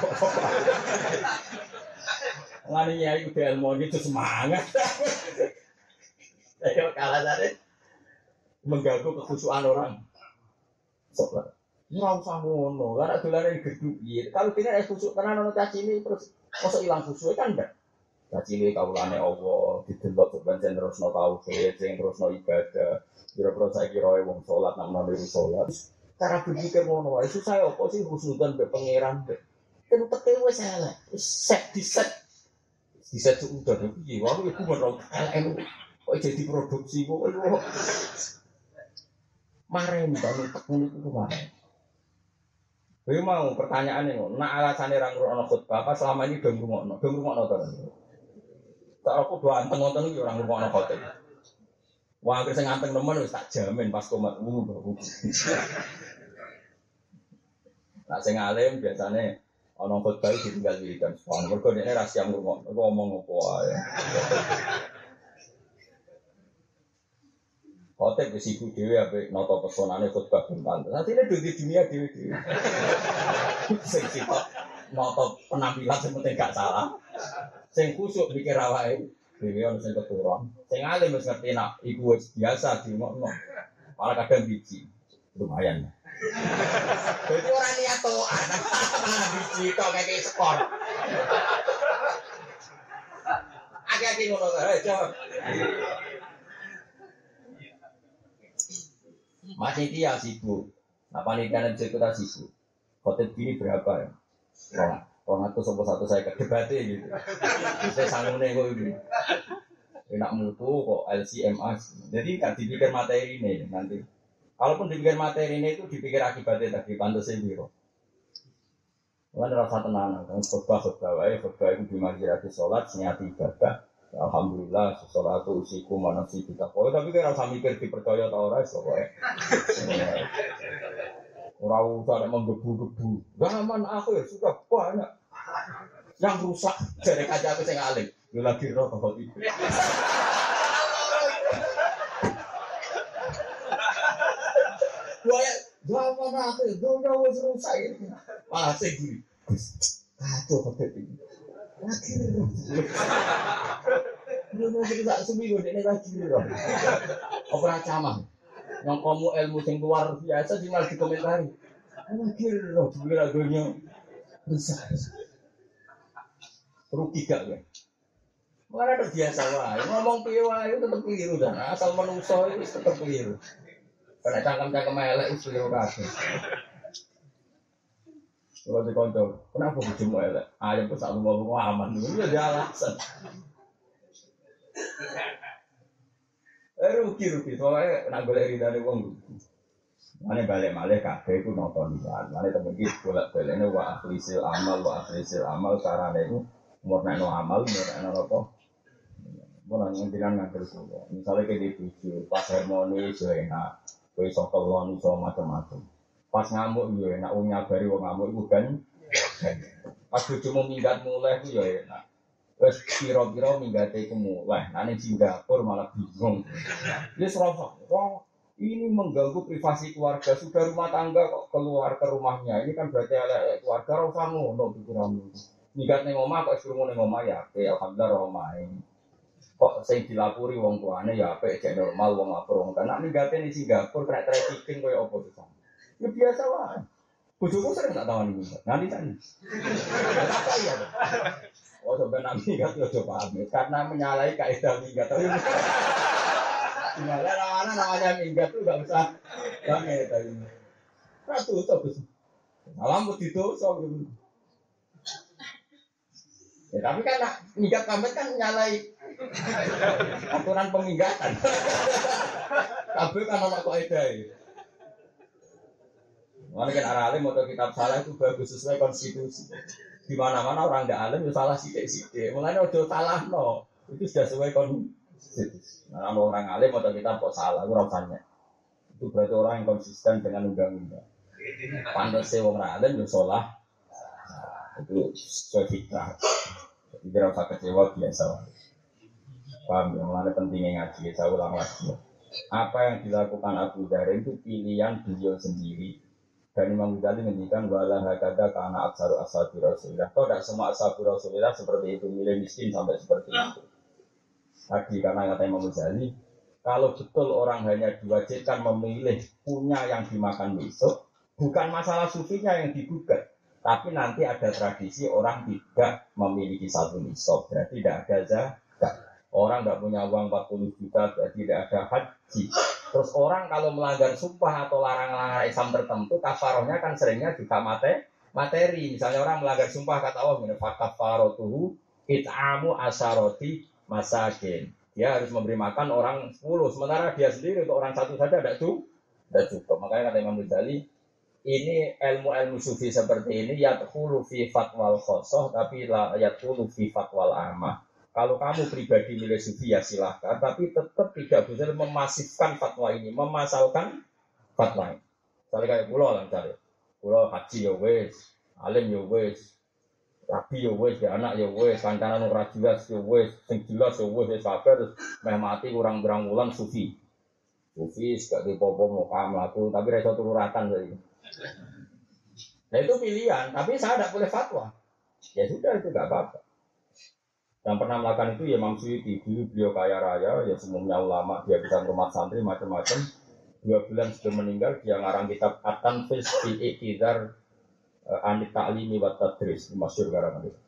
Ngani nyai udah ilmu itu semangat. Saya kalah tadi mengganggu kekhusyuan orang. Sobat. Nggak usah ngono, karena dolar yang gede. Kalau tidak ada khusyuk, karena nono caci ini terus masuk hilang khusyuk kan enggak. Kacili kaulane Allah, didelok sebenarnya terus no tauhid, sing terus no ibadah. Kira-kira saya kira wong sholat, namun niru sholat. Cara berpikir ngono wae susah ya apa sih husnudan be pangeran be. Kan teke wis elek, set di set. Di set udah piye? Wah, iku menawa elek kok jadi produksi kok. Maren bangun tekun itu kemarin. Kowe mau pertanyaannya ngono, nak alasannya ra ngrungokno khutbah apa selama ini dong ngrungokno? Dong ngrungokno to. Tak aku dua anteng anteng itu orang rumah anak hotel. Wah, akhirnya saya nganteng teman wis tak jamin pas komat wuh baru. Nah, saya ngalim biasanya ono khotbah ditinggal wiridan. Wah, mergo dene rahasia ngomong, ngomong apa wae. Khotib wis ibu dhewe ape nata pesonane khotbah bentan. Nanti ini di dunia dhewe dhewe. Sing sitok nata penampilan sing penting gak salah. Sing kusuk mikir awake dhewe ono sing keturun. Sing alim wis ngerti nak iku wis biasa dimokno. Malah kadang biji. Lumayan. Jadi orang niat tuh anak biji kok kayak skor. Hati-hati ngono jawab. Masih dia sibuk. Nah panitia dan kita sibuk. khotib gini berapa ya? Orang, orang itu sopo satu saya ke gitu. Saya sanggungnya kok ini. Enak mutu kok LCMA. Jadi nggak dipikir materi ini nanti. Kalaupun dipikir materi ini itu dipikir akibatnya tadi pantas biro. Kan rasa tenang, kan khutbah khutbah wae, khutbah itu dimajirati sholat, niati ibadah. Alhamdulillah, itu usiku mana sih kita kau tapi kan rasa mikir dipercaya tau ora pokoknya. Orang usah ada menggebu-gebu. Zaman aku ya sudah banyak yang rusak dari kaca aku saya ngalim. Lu lagi roh kau itu. Wah, zaman ya dunia wis rusak ini. Malah saya gini. Kacau hotel ini. Lagi. Lu mau cerita seminggu ini lagi roh. Opera camah yang kamu ilmu yang luar biasa sih malah dikomentari. Akhir loh, kira dunia besar. Rugi gak ya? Mana ada biasa lah, ngomong piye wae tetep keliru dan asal menungso itu tetep keliru. Karena cangkem-cangkem elek itu keliru kabeh. Kalau di konco, kenapa bojomu elek? Ayam pun satu ngomong aman, itu jadi alasan. Eh rugi rugi, soalnya nak boleh dari uang rugi. Mana balik malih kafe itu nonton lihat. Mana temen kita bolak balik ini wa akhlisil amal wa akhlisil amal caranya itu murni no amal murni no apa. Nanya dengan ngantar semua. Misalnya kayak di video pas harmoni enak, kue sokolon iso macam-macam. Pas ngamuk juga enak, uang nyabari uang ngamuk itu kan. Pas bujumu minggat mulai itu ya enak. Wes kira-kira minggate iku mulai. Ning Singapura malah bingung. Dia serasa, wah ini mengganggu privasi keluarga. Sudah rumah tangga kok keluar ke rumahnya. Ini kan berarti ala keluarga usah ngono pikiranmu. Minggat ning omah kok suruh ning omah ya apik alhamdulillah. Kok sing dilapuri wong tuane ya apik cek normal wong lapor wong kan. Nek minggate ning Singapura kena trafficking koyo apa tuh. Ya biasa wae. Bojoku sering tak tawani minggat. Nanti tadi. Apa ya? Oh sampai nabi kan ya coba paham karena menyalahi kaidah minggat. Gimana namanya namanya minggat tuh gak usah kami tadi. Ratu terus. Salam begitu so gitu. Ya, tapi kan minggat pamit kan menyalahi aturan peminggatan. Kabel kan anak ya. Mana kan arah alim atau kitab salah itu bagus sesuai konstitusi. Di mana-mana orang nggak alim itu salah sidik-sidik. Mulanya udah salah no. Itu sudah sesuai konstitusi. Nah, kalau orang alim atau kitab kok salah, kurang tanya. Itu berarti orang yang konsisten dengan undang-undang. Pantas sih orang alim itu salah. Nah, itu sesuai fitrah. Jadi usah kecewa biasa. Paham ya? Mulanya pentingnya ngaji. Saya ulang lagi. Apa yang dilakukan Abu Dharin itu pilihan beliau sendiri dan Imam Ghazali menghentikan wala hakada karena aksaru ashabi Rasulullah. Kau tidak semua ashabi Rasulullah seperti itu, milih miskin sampai seperti itu. Tadi karena kata Imam Ghazali, kalau betul orang hanya diwajibkan memilih punya yang dimakan besok, bukan masalah sufinya yang digugat, tapi nanti ada tradisi orang tidak memiliki satu nisab, berarti tidak ada zakat. Orang nggak punya uang 40 juta, berarti tidak ada haji. Terus orang kalau melanggar sumpah atau larang-larang Islam tertentu, kafarohnya kan seringnya juga mate, materi. Misalnya orang melanggar sumpah kata Allah, kafarotuhu it'amu asaroti masakin. Dia harus memberi makan orang 10, sementara dia sendiri untuk orang satu saja tidak cukup. Tidak cukup. Makanya kata Imam Ghazali, ini ilmu-ilmu sufi seperti ini yadkhulu fi fatwal khosoh tapi la yadkhulu fi fatwal amah. Kalau kamu pribadi milih sufi ya silahkan, tapi tetap tidak bisa memasifkan fatwa ini, memasalkan fatwa ini. Misalnya kayak pulau lah cari, pulau haji ya wes, alim ya wes, rabi ya wes, ya anak ya wes, kancanan ora jelas ya wes, sing jelas ya wes, kabeh terus meh mati kurang berang bulan sufi. Sufi gak di popo mau kamu laku, tapi reso tururatan tadi. Nah itu pilihan, tapi saya tidak boleh fatwa. Ya sudah itu gak apa-apa. Yang pernah melakukan itu ya Imam Suyuti, dulu beliau kaya raya, ya semuanya ulama, dia bisa rumah santri macam-macam. Dua bulan sebelum meninggal, dia ngarang kitab Atan Fis fi Iqtidar Anit Ta'limi wa Tadris, masyur karangan itu.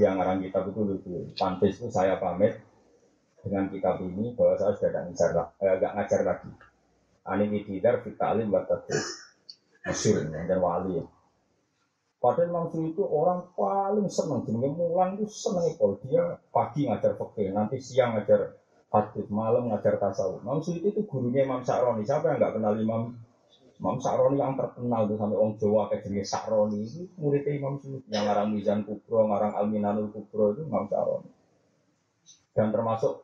Dia ngarang kitab itu lucu. Tanfis itu saya pamit dengan kitab ini bahwa saya sudah tidak ngajar, eh, gak ngajar lagi. Anit Iqtidar fi Ta'lim wa Tadris. Dan wali. Padahal Imam itu orang paling senang jenenge mulang itu seneng itu dia pagi ngajar fakir, nanti siang ngajar hadis, malam ngajar tasawuf. Imam Suyuti itu gurunya Imam Sa'roni. Siapa yang nggak kenal Imam Imam Sa'roni yang terkenal tuh sampai orang Jawa kayak jenis Sa'roni itu muridnya Imam Suyuti yang ngarang Mizan Kubro, ngarang Alminanul Kubro itu Imam Sa'roni. Dan termasuk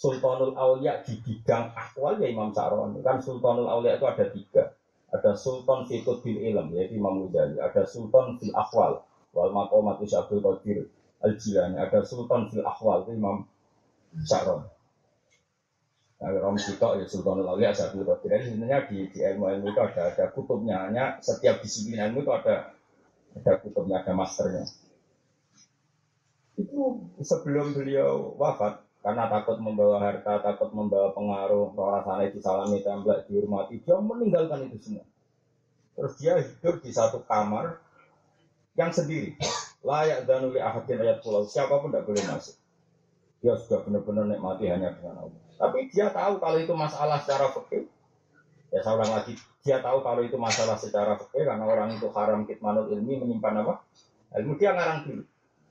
Sultanul Aulia di bidang akwal ya Imam Sa'roni. Kan Sultanul Aulia itu ada tiga. Ada Sultan Fikut bil Ilm, yaitu Imam Ghazali. Ada Sultan fil Akwal, wal Maqamat Abdul Qadir Al Jilani. Ada Sultan fil Akwal, itu Imam Sa'roni. Nah, Rom Sito ya Sultanul Aulia Abdul Qadir. Sebenarnya di, di ilmu ilmu itu ada ada kutubnya. Hanya setiap disiplin ilmu itu ada ada kutubnya, ada masternya. Itu sebelum beliau wafat, karena takut membawa harta, takut membawa pengaruh, rasanya disalami, tembak, dihormati, dia meninggalkan itu semua. Terus dia hidup di satu kamar yang sendiri. Layak dan uli ahadin ayat pulau, siapa pun tidak boleh masuk. Dia sudah benar-benar nikmati hanya dengan Allah. Tapi dia tahu kalau itu masalah secara fikih. Ya saya ulang lagi, dia tahu kalau itu masalah secara fikih karena orang itu haram kitmanul ilmi menyimpan apa? Ilmu dia ngarang dulu.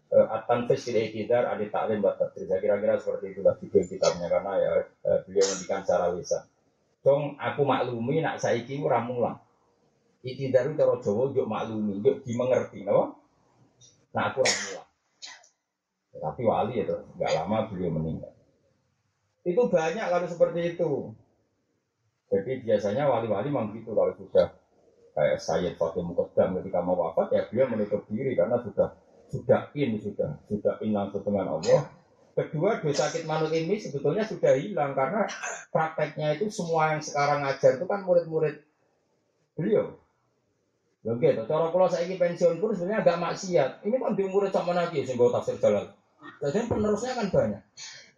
Uh, Atan Fisil Iqtidar Adi Ta'lim Buat Saya kira-kira seperti itulah judul kitabnya Karena ya uh, beliau mendikan secara lisan. Dong aku maklumi nak saiki ora mulang. Iqtidar itu cara Jawa yuk maklumi Yuk dimengerti no? Nah aku ora mulang. Tapi wali itu Gak lama beliau meninggal. Itu banyak kalau seperti itu. Jadi biasanya wali-wali memang begitu kalau sudah kayak Sayyid Fatih Muqaddam ketika mau wafat ya dia menutup diri karena sudah sudah in sudah sudah in langsung dengan Allah. Kedua dosa manut ini sebetulnya sudah hilang karena prakteknya itu semua yang sekarang ngajar itu kan murid-murid beliau. Gitu, cara kalau saya ingin pensiun pun sebenarnya agak maksiat. Ini kan di murid sama lagi sehingga tafsir jalan. Jadi penerusnya kan banyak.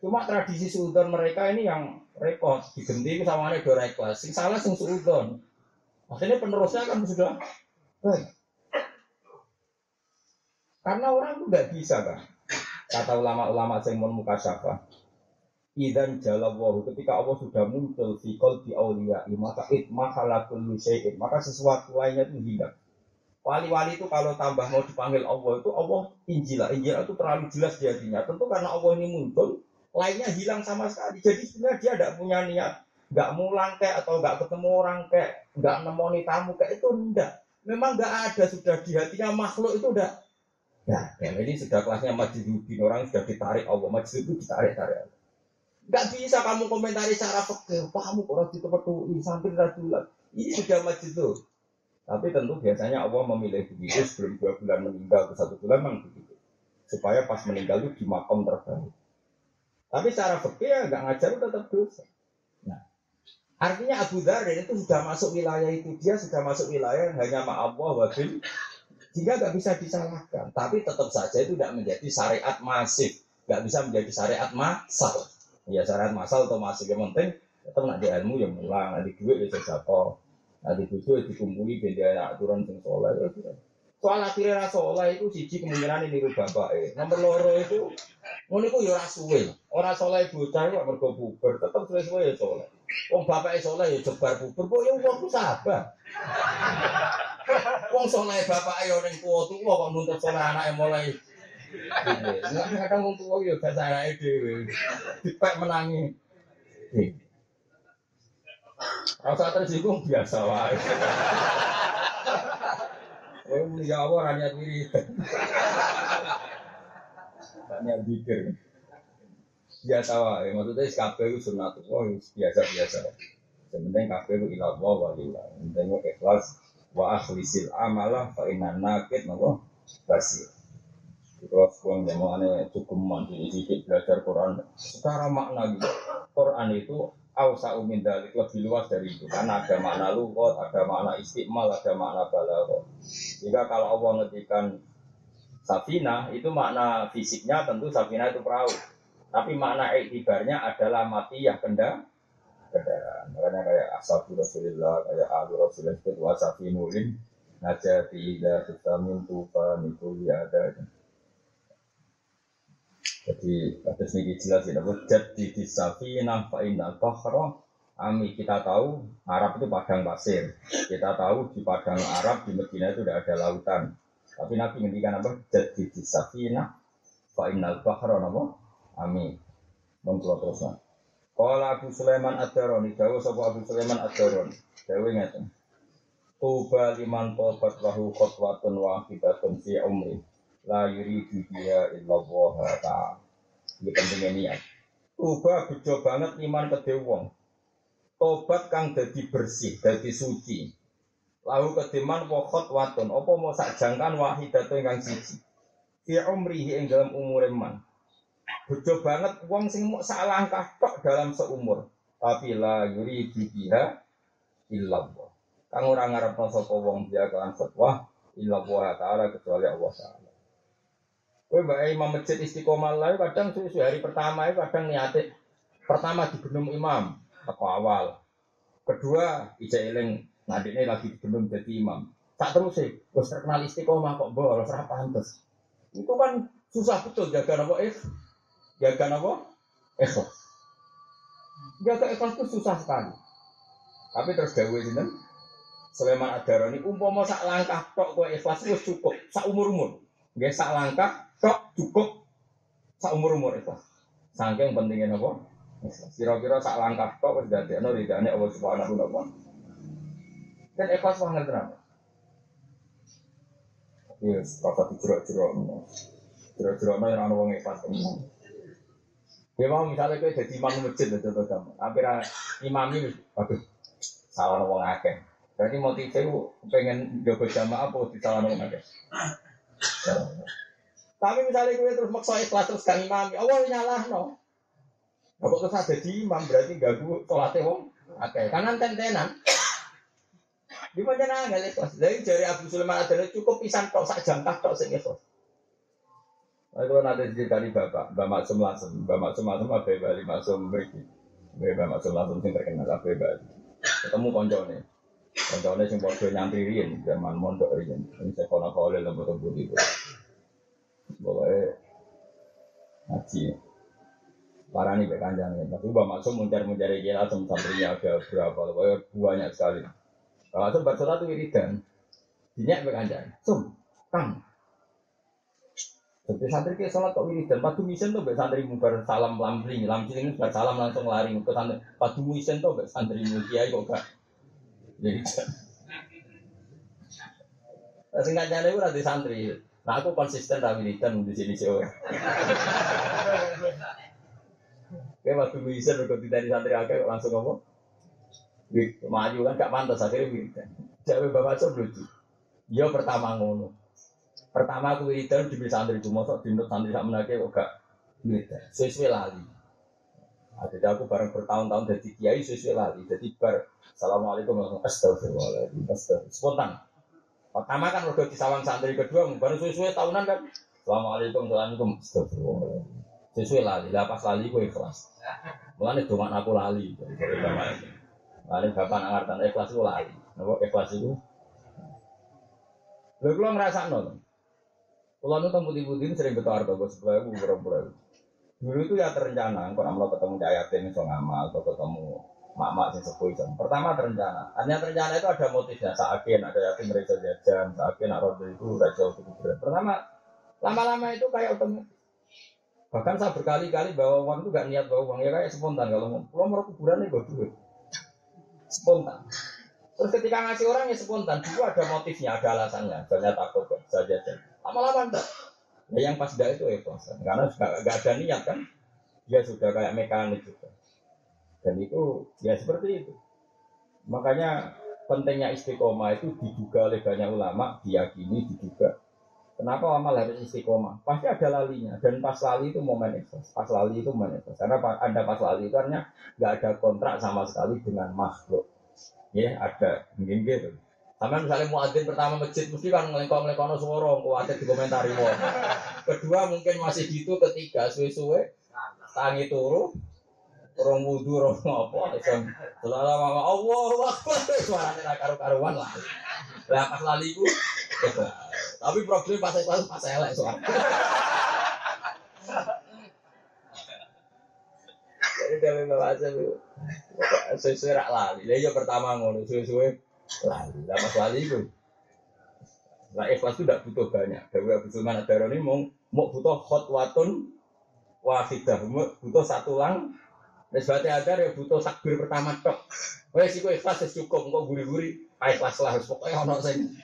Cuma tradisi suudon mereka ini yang repot, digenti sama ada dua ikhlas. Sing salah sing suudon. Akhirnya penerusnya kan sudah baik. Karena orang itu nggak bisa kan. Kata ulama-ulama yang mau muka siapa? Idan jalawahu ketika Allah sudah muncul di di aulia maka itmah halakul maka sesuatu lainnya itu hilang. Wali-wali itu kalau tambah mau dipanggil Allah itu Allah Injil Injil itu terlalu jelas di hatinya. Tentu karena Allah ini muncul, lainnya hilang sama sekali. Jadi sebenarnya dia tidak punya niat, nggak mulang kayak atau nggak ketemu orang kayak, nggak nemoni tamu kayak itu enggak. Memang nggak ada sudah di hatinya makhluk itu udah. Ya, yang ini sudah kelasnya majidudin orang sudah ditarik Allah, majid itu ditarik tarik Allah. Nggak bisa kamu komentari cara fakir, kamu orang ini sampai rajulan. Ini sudah majid itu. Tapi tentu biasanya Allah memilih begitu sebelum dua bulan meninggal ke satu bulan memang begitu. Supaya pas meninggal itu di makam terbaik. Tapi secara fikih ya nggak ngajar tetap dosa. Nah, artinya Abu Dhar itu sudah masuk wilayah itu dia sudah masuk wilayah hanya Allah wabil jika nggak bisa disalahkan. Tapi tetap saja itu tidak menjadi syariat masif, nggak bisa menjadi syariat masal. Ya syariat masal atau masif yang penting tetap nak di ilmu yang mulang, nanti duit ya sejapo, nanti bujuk dikumpuli beda anak turun sing soleh ya Soal akhirnya rasolah itu siji kemungkinan ini rubah baik. Nomor loro itu, ngono itu ya rasuwe. Orang soleh bocah itu mergo buber, tetap suwe-suwe ya soleh. Wong bapak soleh ya jebar buber, kok ya wong sabar. Wong soleh bapak ya ning tua tuwa kok nuntut soleh anake mulai. Nggak kadang wong tua ya gak anake dhewe. Dipek menangi. Rasa tersinggung biasa wae. Oh, ya Allah hanya diri. Hanya pikir. Biasa wae, maksudnya SKP itu sunat, oh biasa-biasa. Sebenarnya kabeh itu ilah Allah wa lillah. Penting ikhlas wa akhlisil amalah fa inna nakit nopo basir. Kalau sekolah jamuannya cukup mandi sedikit belajar Quran. Secara makna gitu, Quran itu Ausa umin dalik lebih luas dari itu karena ada makna lugot, ada makna istiqmal, ada makna balaghah. Jika kalau Allah ngetikan safina itu makna fisiknya tentu safina itu perahu. Tapi makna iktibarnya adalah mati ya kenda kendaraan. Makanya kayak ashabu Rasulullah, kayak alu Rasulullah itu wa safinulin najati ila vitamin tufa ya ada. Jadi atas ini jelas ya, jadi di safinah fa inna bahra Ami kita tahu Arab itu padang pasir. Kita tahu di padang Arab di Medina itu tidak ada lautan. Tapi Nabi ngendikan apa? Jadi di Safina fa innal bahra napa? Ami. Mun kula Qala Abu Sulaiman Ad-Darani, dawuh sapa Abu Sulaiman Ad-Darani. Dawuh ngeten. Tuba liman tobat lahu khotwatun wahidatun fi umri la yuridu biha illa Allah ta'ala. Ini pentingnya niat. Tuba bejo banget iman ke wong tobat kang dadi bersih, dadi suci. Lalu kediman pokot waton, apa mau sak jangkan wahidatun kang siji. Fi umrihi ing dalam umur man. Bejo banget wong sing mau sak langkah tok dalam seumur. Tapi la yuri biha illallah. Kang ora ngarepno sapa wong dia kan fatwa illallah taala kecuali Allah taala. Kowe mbak imam masjid istiqomah lah kadang susu hari pertama itu kadang niate pertama di gunung imam teko awal. Kedua, ija eling ngadine lagi belum jadi imam. Tak terus sih, terus terkenal istiqomah kok bolos ora pantes. Itu kan susah betul jaga apa eh jaga apa ikhlas. Jaga ikhlas itu susah sekali. Tapi terus dawe jeneng Sulaiman Adaroni umpama sak langkah tok kowe ikhlas wis cukup sak umur-umur. Nggih sak langkah tok cukup sak umur-umur ikhlas. Saking pentingnya apa? Kira-kira sak langkah kok wis dadekno ridane Allah Subhanahu wa taala. Kan ikhlas banget kenapa? Yes, kata dijerok-jerok. Jerok-jerok yang ana wong ikhlas. Ya mau misalnya kowe jadi imam masjid lho contoh kamu. Hampir imam ini bagus. Salah wong akeh. Berarti motifnya pengen jaga jamaah apa di salah wong akeh. Tapi misalnya gue terus maksa ikhlas terus kan imam, Allah nyalah no. Kok terus ada di imam berarti gak gue sholatnya wong. Oke, kanan tentenan. Di mana nggak ikhlas. Dari jari Abu Sulaiman adalah cukup pisan tok sak jam tok sing ikhlas. Itu nanti cerita di bapak, Mbak Maksum langsung, Mbak Maksum langsung apa Bali Maksum begini, Mbak Maksum langsung sing terkenal apa Bali. Ketemu koncone, koncone sing bodoh nyantri rian, zaman mondok rian. Ini saya kono kole lembut lembut itu. Boleh ngaji. Parah nih kanjang ya. Tapi Mbak Maksum mencari-mencari kira santrinya ada berapa, pokoknya banyak sekali. Kalau Maksum baca satu wiridan, dinyak kanjang. Sum, kang. Jadi santri ke sholat kok wiridan, padu misen tuh santri mubar salam lambling, lambling itu salam langsung lari ke santri. Padu misen tuh santri kiai kok gak wiridan. Singkatnya itu nanti santri. Nah aku konsisten ra wiridan di sini sih. Kayak waktu bisa berikut dari santri akeh langsung ngomong. Maju kan gak pantas akhirnya wiridan. Jawa bapak lucu. Yo pertama ngono. Pertama aku wiridan di santri cuma sok dinut santri sak menake kok gak wiridan. Sesuai lali. Nah, jadi aku bareng bertahun-tahun jadi kiai sesuai lali. Jadi bar Assalamualaikum warahmatullahi wabarakatuh. Astagfirullah. Spontan. Pertama kan udah di sawang santri kedua, baru sesuai tahunan kan. Assalamualaikum, assalamualaikum. Astagfirullah. Sesuai lali, lah pas lali gue ikhlas. Mulane doang aku lali. Lali bapak nak ngerti ikhlas itu lali. Napa ikhlas itu? Lha kula ngrasakno. Kula nu temu putih sering betul harga gue sebelah ibu berapa Dulu itu ya terencana, kalau amlo ketemu cahaya ini so ngamal atau ketemu mak-mak sing sepuh itu. Pertama terencana. Hanya terencana itu ada motifnya. Sakin ada yakin mereka jajan, sakin nak rodo itu udah jauh kuburan. Pertama lama-lama itu kayak otomatis. Bahkan saya berkali-kali bawa uang itu gak niat bawa uang ya kayak spontan kalau mau mau kuburan nih gue duit. Spontan. Terus ketika ngasih orang ya spontan, itu ada motifnya, ada alasannya. Misalnya takut saja Lama-lama enggak. Ya yang pas enggak itu ikhlas. Karena gak, gak ada niat kan. Dia sudah kayak mekanik juga. Dan itu ya seperti itu. Makanya pentingnya istiqomah itu diduga oleh banyak ulama, diyakini, diduga. Kenapa amal harus istiqomah? Pasti ada lalinya. Dan pas lali itu momen ikhlas. Pas lali itu momen ikhlas. Karena anda pas lali itu artinya nggak ada kontrak sama sekali dengan makhluk. Ya ada, mungkin gitu. Sama misalnya muadzin pertama masjid mesti kan ngelengkong ngelengkong suara, kuatir di komentari mau. Kedua mungkin masih gitu, ketiga suwe-suwe tangi turu, orang wudhu, orang apa, iseng selalu mama Allah, akbar, suaranya karu-karuan lah. Lah pas lali ku, tapi problem pas pas pas elek soalnya. dari Bapak Asep itu. Sesuai rak lali. Lah iya pertama ngono, sesuai Lah pas lali itu. Lah ikhlas itu tidak butuh banyak. Dewi Abu Sulman Adaroni mau mau butuh khotwatun wahidah, butuh satu lang. Wis berarti ada ya butuh takbir pertama tok. Wes iku ikhlas wis cukup, kok guri-guri ae ikhlas lah wis pokoke ono sing.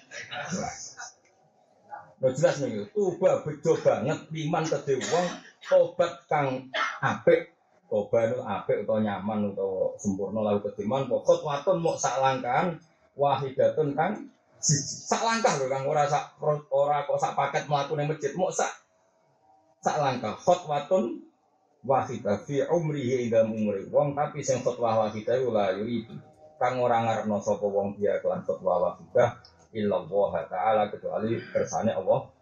Nah jelas nih, tuba bejo banget iman tadi wong tobat kang apik tobat itu apik atau nyaman atau sempurna lalu ketiman pokok waton mau sak langkahan wahidatun kan sak langkah loh kang ora sak ora kok sak paket melakukan masjid mau sak sak langkah. Khotwatun wahidah fi umrihi dalam umri. Wong tapi sing khotwah wahidah la yuridu. Kang ora ngarepno sapa wong dia kelan khotwah wahidah illallah taala kecuali kersane Allah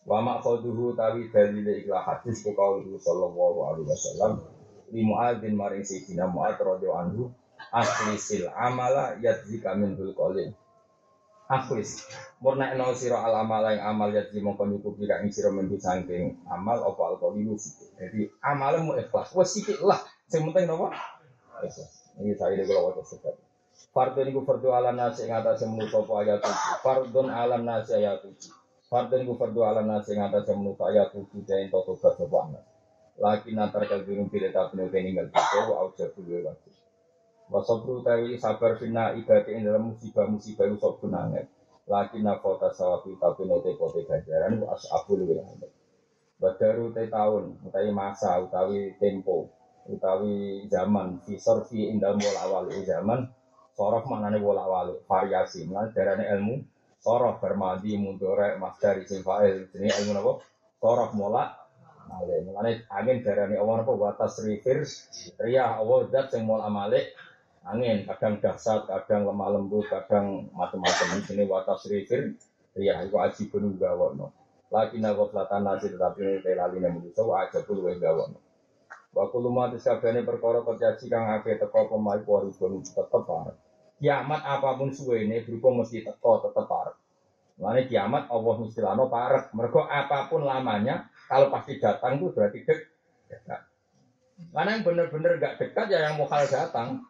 Wa maqaduhu tawi dalil ikhla hadis ku kaulu sallallahu alaihi wasallam. Li muadzin maring sayyidina muad radhiyallahu anhu akhlisil amala yadzika min dul qalil akhlis murna eno sira al amala yang amal yadzi mongko nyukupi kang sira mendu saking amal apa al qalilu sithik dadi amalmu ikhlas wis sithik lah sing penting napa ikhlas saya kalau wajah sekat Fardun iku fardu ala nasi ing atase manusa apa ayat 7. Fardun ala nasi ayat 7. Fardun iku fardu ala nasi ing atase manusa ayat 7 den toto sapa anak. Laki natar kal birung pilih tak penuh ninggal kita wa auja dulu waktu. Wasabru tawi sabar fina ibati ing dalam musibah-musibah itu sok bunanget. Laki nafota sawabi tapi note pote gajaran wa asabul wilayah. Badaru te tahun, utawi masa, utawi tempo, utawi zaman, visor fi indal mula awal zaman, Sorof maknanya bola wali variasi. Mana darahnya ilmu sorof bermadi mundore masdar isim fa'il. Ini ilmu apa? Sorof mola malik. Mana angin darahnya Allah apa? Watas rifir riyah Allah dat yang mola malik. Angin kadang dahsyat, kadang lemah lembut, kadang macam-macam. Ini watas rifir riyah itu aji penuh gawono. Lagi nago pelatan nasi tetapi ini telali yang menuso aja puluh gawono. Waktu lumah disabene perkara kerja kang ake teko pemain waribun tetep parah kiamat apa pun suwe ini berhubung mesti teko parek. Lainnya kiamat Allah istilahno parek. Mereka apa pun lamanya kalau pasti datang itu berarti dek dekat. Karena yang benar-benar gak dekat ya yang mukal datang.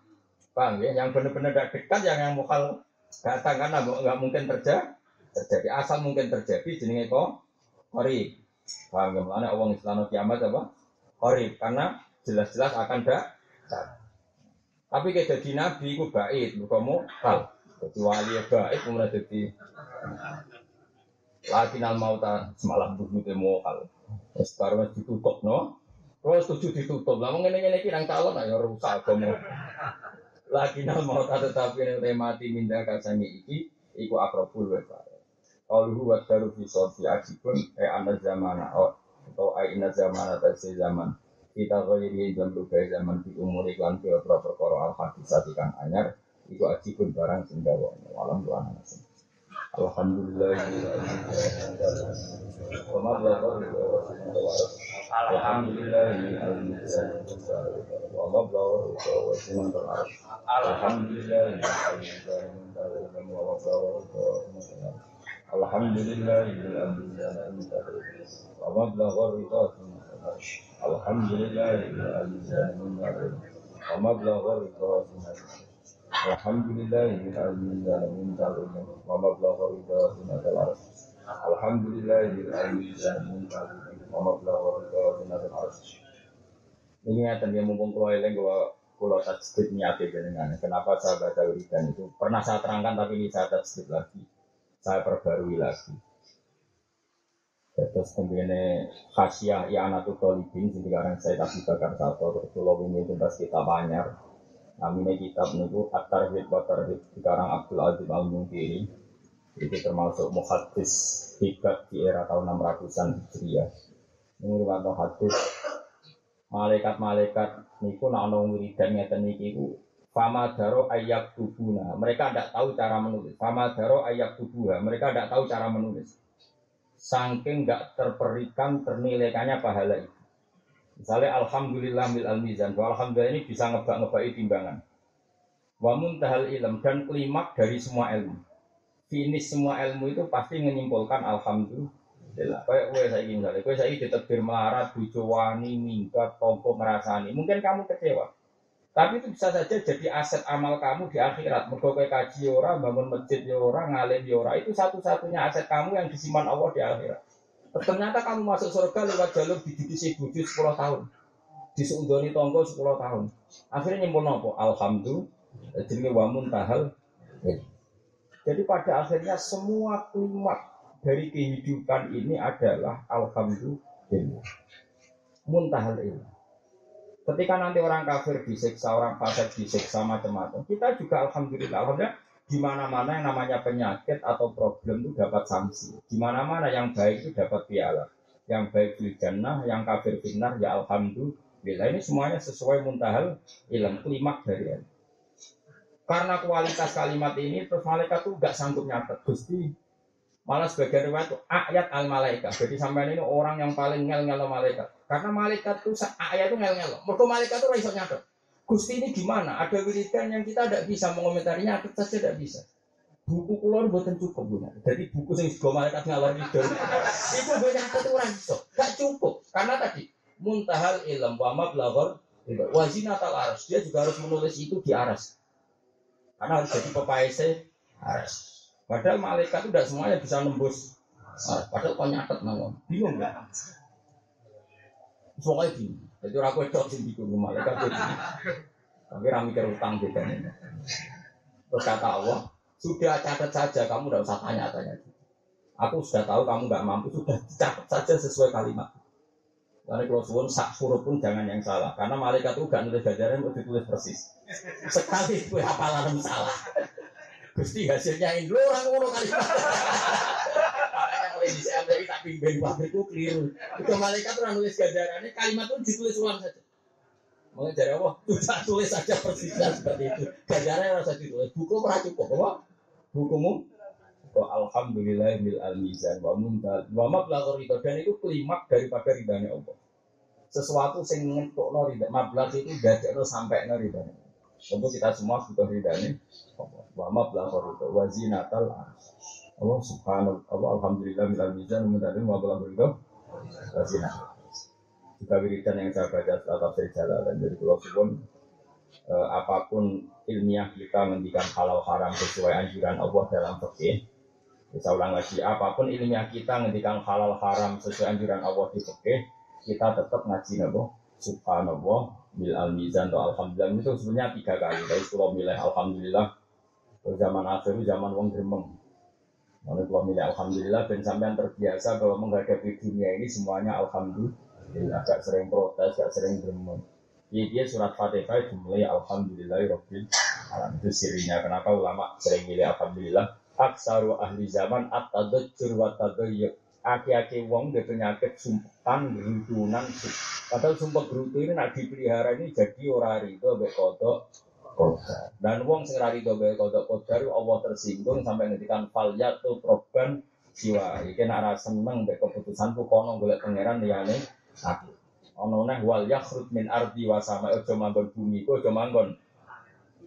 Bang ya? Yang benar-benar gak dekat yang yang mukal datang karena nggak mungkin terjadi. Terjadi asal mungkin terjadi jenenge kok kori. Paham ya? Mana Allah istilahno kiamat apa? Kori karena jelas-jelas akan datang. Tapi kayak jadi nabi, itu baik, kamu hal. Jadi wali ya baik, kemudian jadi lagi nal mauta semalam bujute mokal. Terus baru ditutup, no. Kalau setuju ditutup, lah mungkin ini kirang calon ayo rusak kamu. Lagi nal mauta tetapi yang mati minta kasani iki, iku akrobul wefa. Kalau buat baru visor si pun, eh anda zaman atau eh ina zaman atau zaman. Kita kaya jam berbagai zaman di umur iklan ke perkara al hadisat ikan anyar itu pun barang sing gawa alam tuan anas Alhamdulillah Alhamdulillah الحمد لله المنزل ومبلغ وسنة العرش الحمد لله المنزل ومبلغ وسنة الحمد لله المنزل ومبلغ الرضا العرش الحمد لله المنزل ومبلغ الرضا الحمد لله ومبلغ الحمد لله orang ini ya tentunya mumpung kalau eling kalau kalau tajwid apa jenengan. Kenapa saya baca wiridan itu? Pernah saya terangkan tapi ini saya tajwid lagi. Saya perbarui lagi. Terus kemudian eh, khasiah ya anak tuh Jadi sekarang saya tapi bakar satu terus kalau ini tuntas kita banyak namanya kitab nunggu akar hid wa tarhib sekarang Abdul Aziz Al Mungkiri itu termasuk muhatis hikat di era tahun 600-an Hijriah. Ini merupakan hadis malaikat-malaikat niku nak ana wiridan ngeten niki ku fama daro ayak tubuna. Mereka tidak tahu cara menulis. Fama daro ayak tubuha. Mereka tidak tahu cara menulis saking nggak terperikan ternilaikannya pahala itu. Misalnya Alhamdulillah mil al mizan, bahwa Alhamdulillah ini bisa ngebak ngebai timbangan. Wa muntahal ilm dan klimak dari semua ilmu. Finish semua ilmu itu pasti menyimpulkan Alhamdulillah. Kayak gue saya ingin misalnya, gue saya ditekbir melarat, bujowani, minggat, tompo, merasani. Mungkin kamu kecewa. Tapi itu bisa saja jadi aset amal kamu di akhirat. Mergo kaji orang, bangun masjid ya orang, ngalim ya orang. Itu satu-satunya aset kamu yang disimpan Allah di akhirat. Ternyata kamu masuk surga lewat jalur si bujuk 10 tahun. Disundoni tonggo 10 tahun. Akhirnya nyimpul nopo? Alhamdulillah. Jadi wamun tahal. Jadi pada akhirnya semua klimak dari kehidupan ini adalah alhamdulillah. Muntahal ilmu. Ketika nanti orang kafir disiksa, orang fasik disiksa macam-macam, kita juga alhamdulillah, alhamdulillah di mana-mana yang namanya penyakit atau problem itu dapat sanksi. Di mana-mana yang baik itu dapat piala. Yang baik di jannah, yang kafir finar, ya alhamdulillah. Ini semuanya sesuai muntahal ilmu, klimak dari. Karena kualitas kalimat ini, terus malaikat tuh gak sanggup nyatet. Gusti, Malah sebagian riwayat itu ayat al malaikat. Jadi sampai ini orang yang paling ngel ngel malaikat. Karena malaikat itu ayat itu ngel ngel. Mereka malaikat itu raiso nyata. Gusti ini gimana? Ada wiridan yang kita tidak bisa mengomentarinya, kita saja tidak bisa. Buku kulon buatan cukup benar. Jadi buku yang juga malaikat ngalor itu. itu banyak orang iso. Gak cukup. Karena tadi muntahal ilm wa mablagor wazina tal aras. Dia juga harus menulis itu di aras. Karena harus jadi pepaese aras. Padahal malaikat itu tidak semuanya bisa nembus. Nah, padahal kau nyatet nanggung. Bingung nggak? Soalnya bingung. Jadi orang cocok sih bingung malaikat itu. Tapi rami mikir utang gitu ini. Terus kata Allah, sudah catat saja, kamu tidak usah tanya-tanya. Aku sudah tahu kamu nggak mampu, sudah catat saja sesuai kalimat. Karena kalau suwun sak huruf pun jangan yang salah, karena malaikat itu gak nulis gajaran untuk ditulis persis. Sekali itu hafalan salah. Gusti hasilnya ini lo orang ngono kali. Makanya mulai di saya dari tak pimpin pabrikku keliru. Itu malaikat orang nulis ganjarannya kalimat itu ditulis ulang saja. Mungkin dari Allah, tuh tulis saja persisnya seperti itu. Ganjarannya rasa ditulis. Buku pernah cukup, apa? Bukumu Wa alhamdulillah mil al mizan wa muntal wa mablagh ridho dan itu klimak daripada ridhanya Allah. Sesuatu sing ngetokno ridha mablagh itu dadekno sampai ridhanya. Tentu kita semua butuh ridhanya wa mablagh itu wa zinatal Allah subhanahu Allah alhamdulillah minal mizan mutadim wa mablagh itu wa zinat juga wiridan yang saya baca setelah tafsir dan jadi kalau pun eh, apa pun ilmiah kita menghentikan halal haram sesuai anjuran Allah dalam fikih bisa ulang lagi apa pun ilmiah kita menghentikan halal haram sesuai anjuran Allah di fikih kita tetap ngaji nabo subhanallah bil al mizan atau alhamdulillah itu sebenarnya tiga kali dari kalau milih alhamdulillah zaman akhir zaman wong gremeng. Mana kalau milih alhamdulillah dan sampean terbiasa bahwa menghadapi dunia ini semuanya alhamdulillah. Gak sering protes, gak sering gremeng. Iya dia surat fatihah dimulai alhamdulillah robbil alam itu sirinya. Kenapa ulama sering milih alhamdulillah? Aksaru ahli zaman at-tadajjur wa. Aki-aki wong dia penyakit sumpan, gerutunan. Padahal sumpah gerutu ini nak dipelihara ini jadi orang itu mbek kodok. Dan wong sing rari do bae kodok kodar Allah tersinggung sampai ngedikan fal yatu proban jiwa. Iki nak ra seneng mbek keputusanku kono golek pangeran liyane aku. Ono neh wal yakhrut min ardi wa sama ojo manggon bumi ku ojo manggon.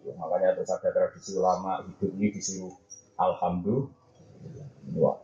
Makanya terus ada tradisi ulama hidup ini disuruh alhamdulillah.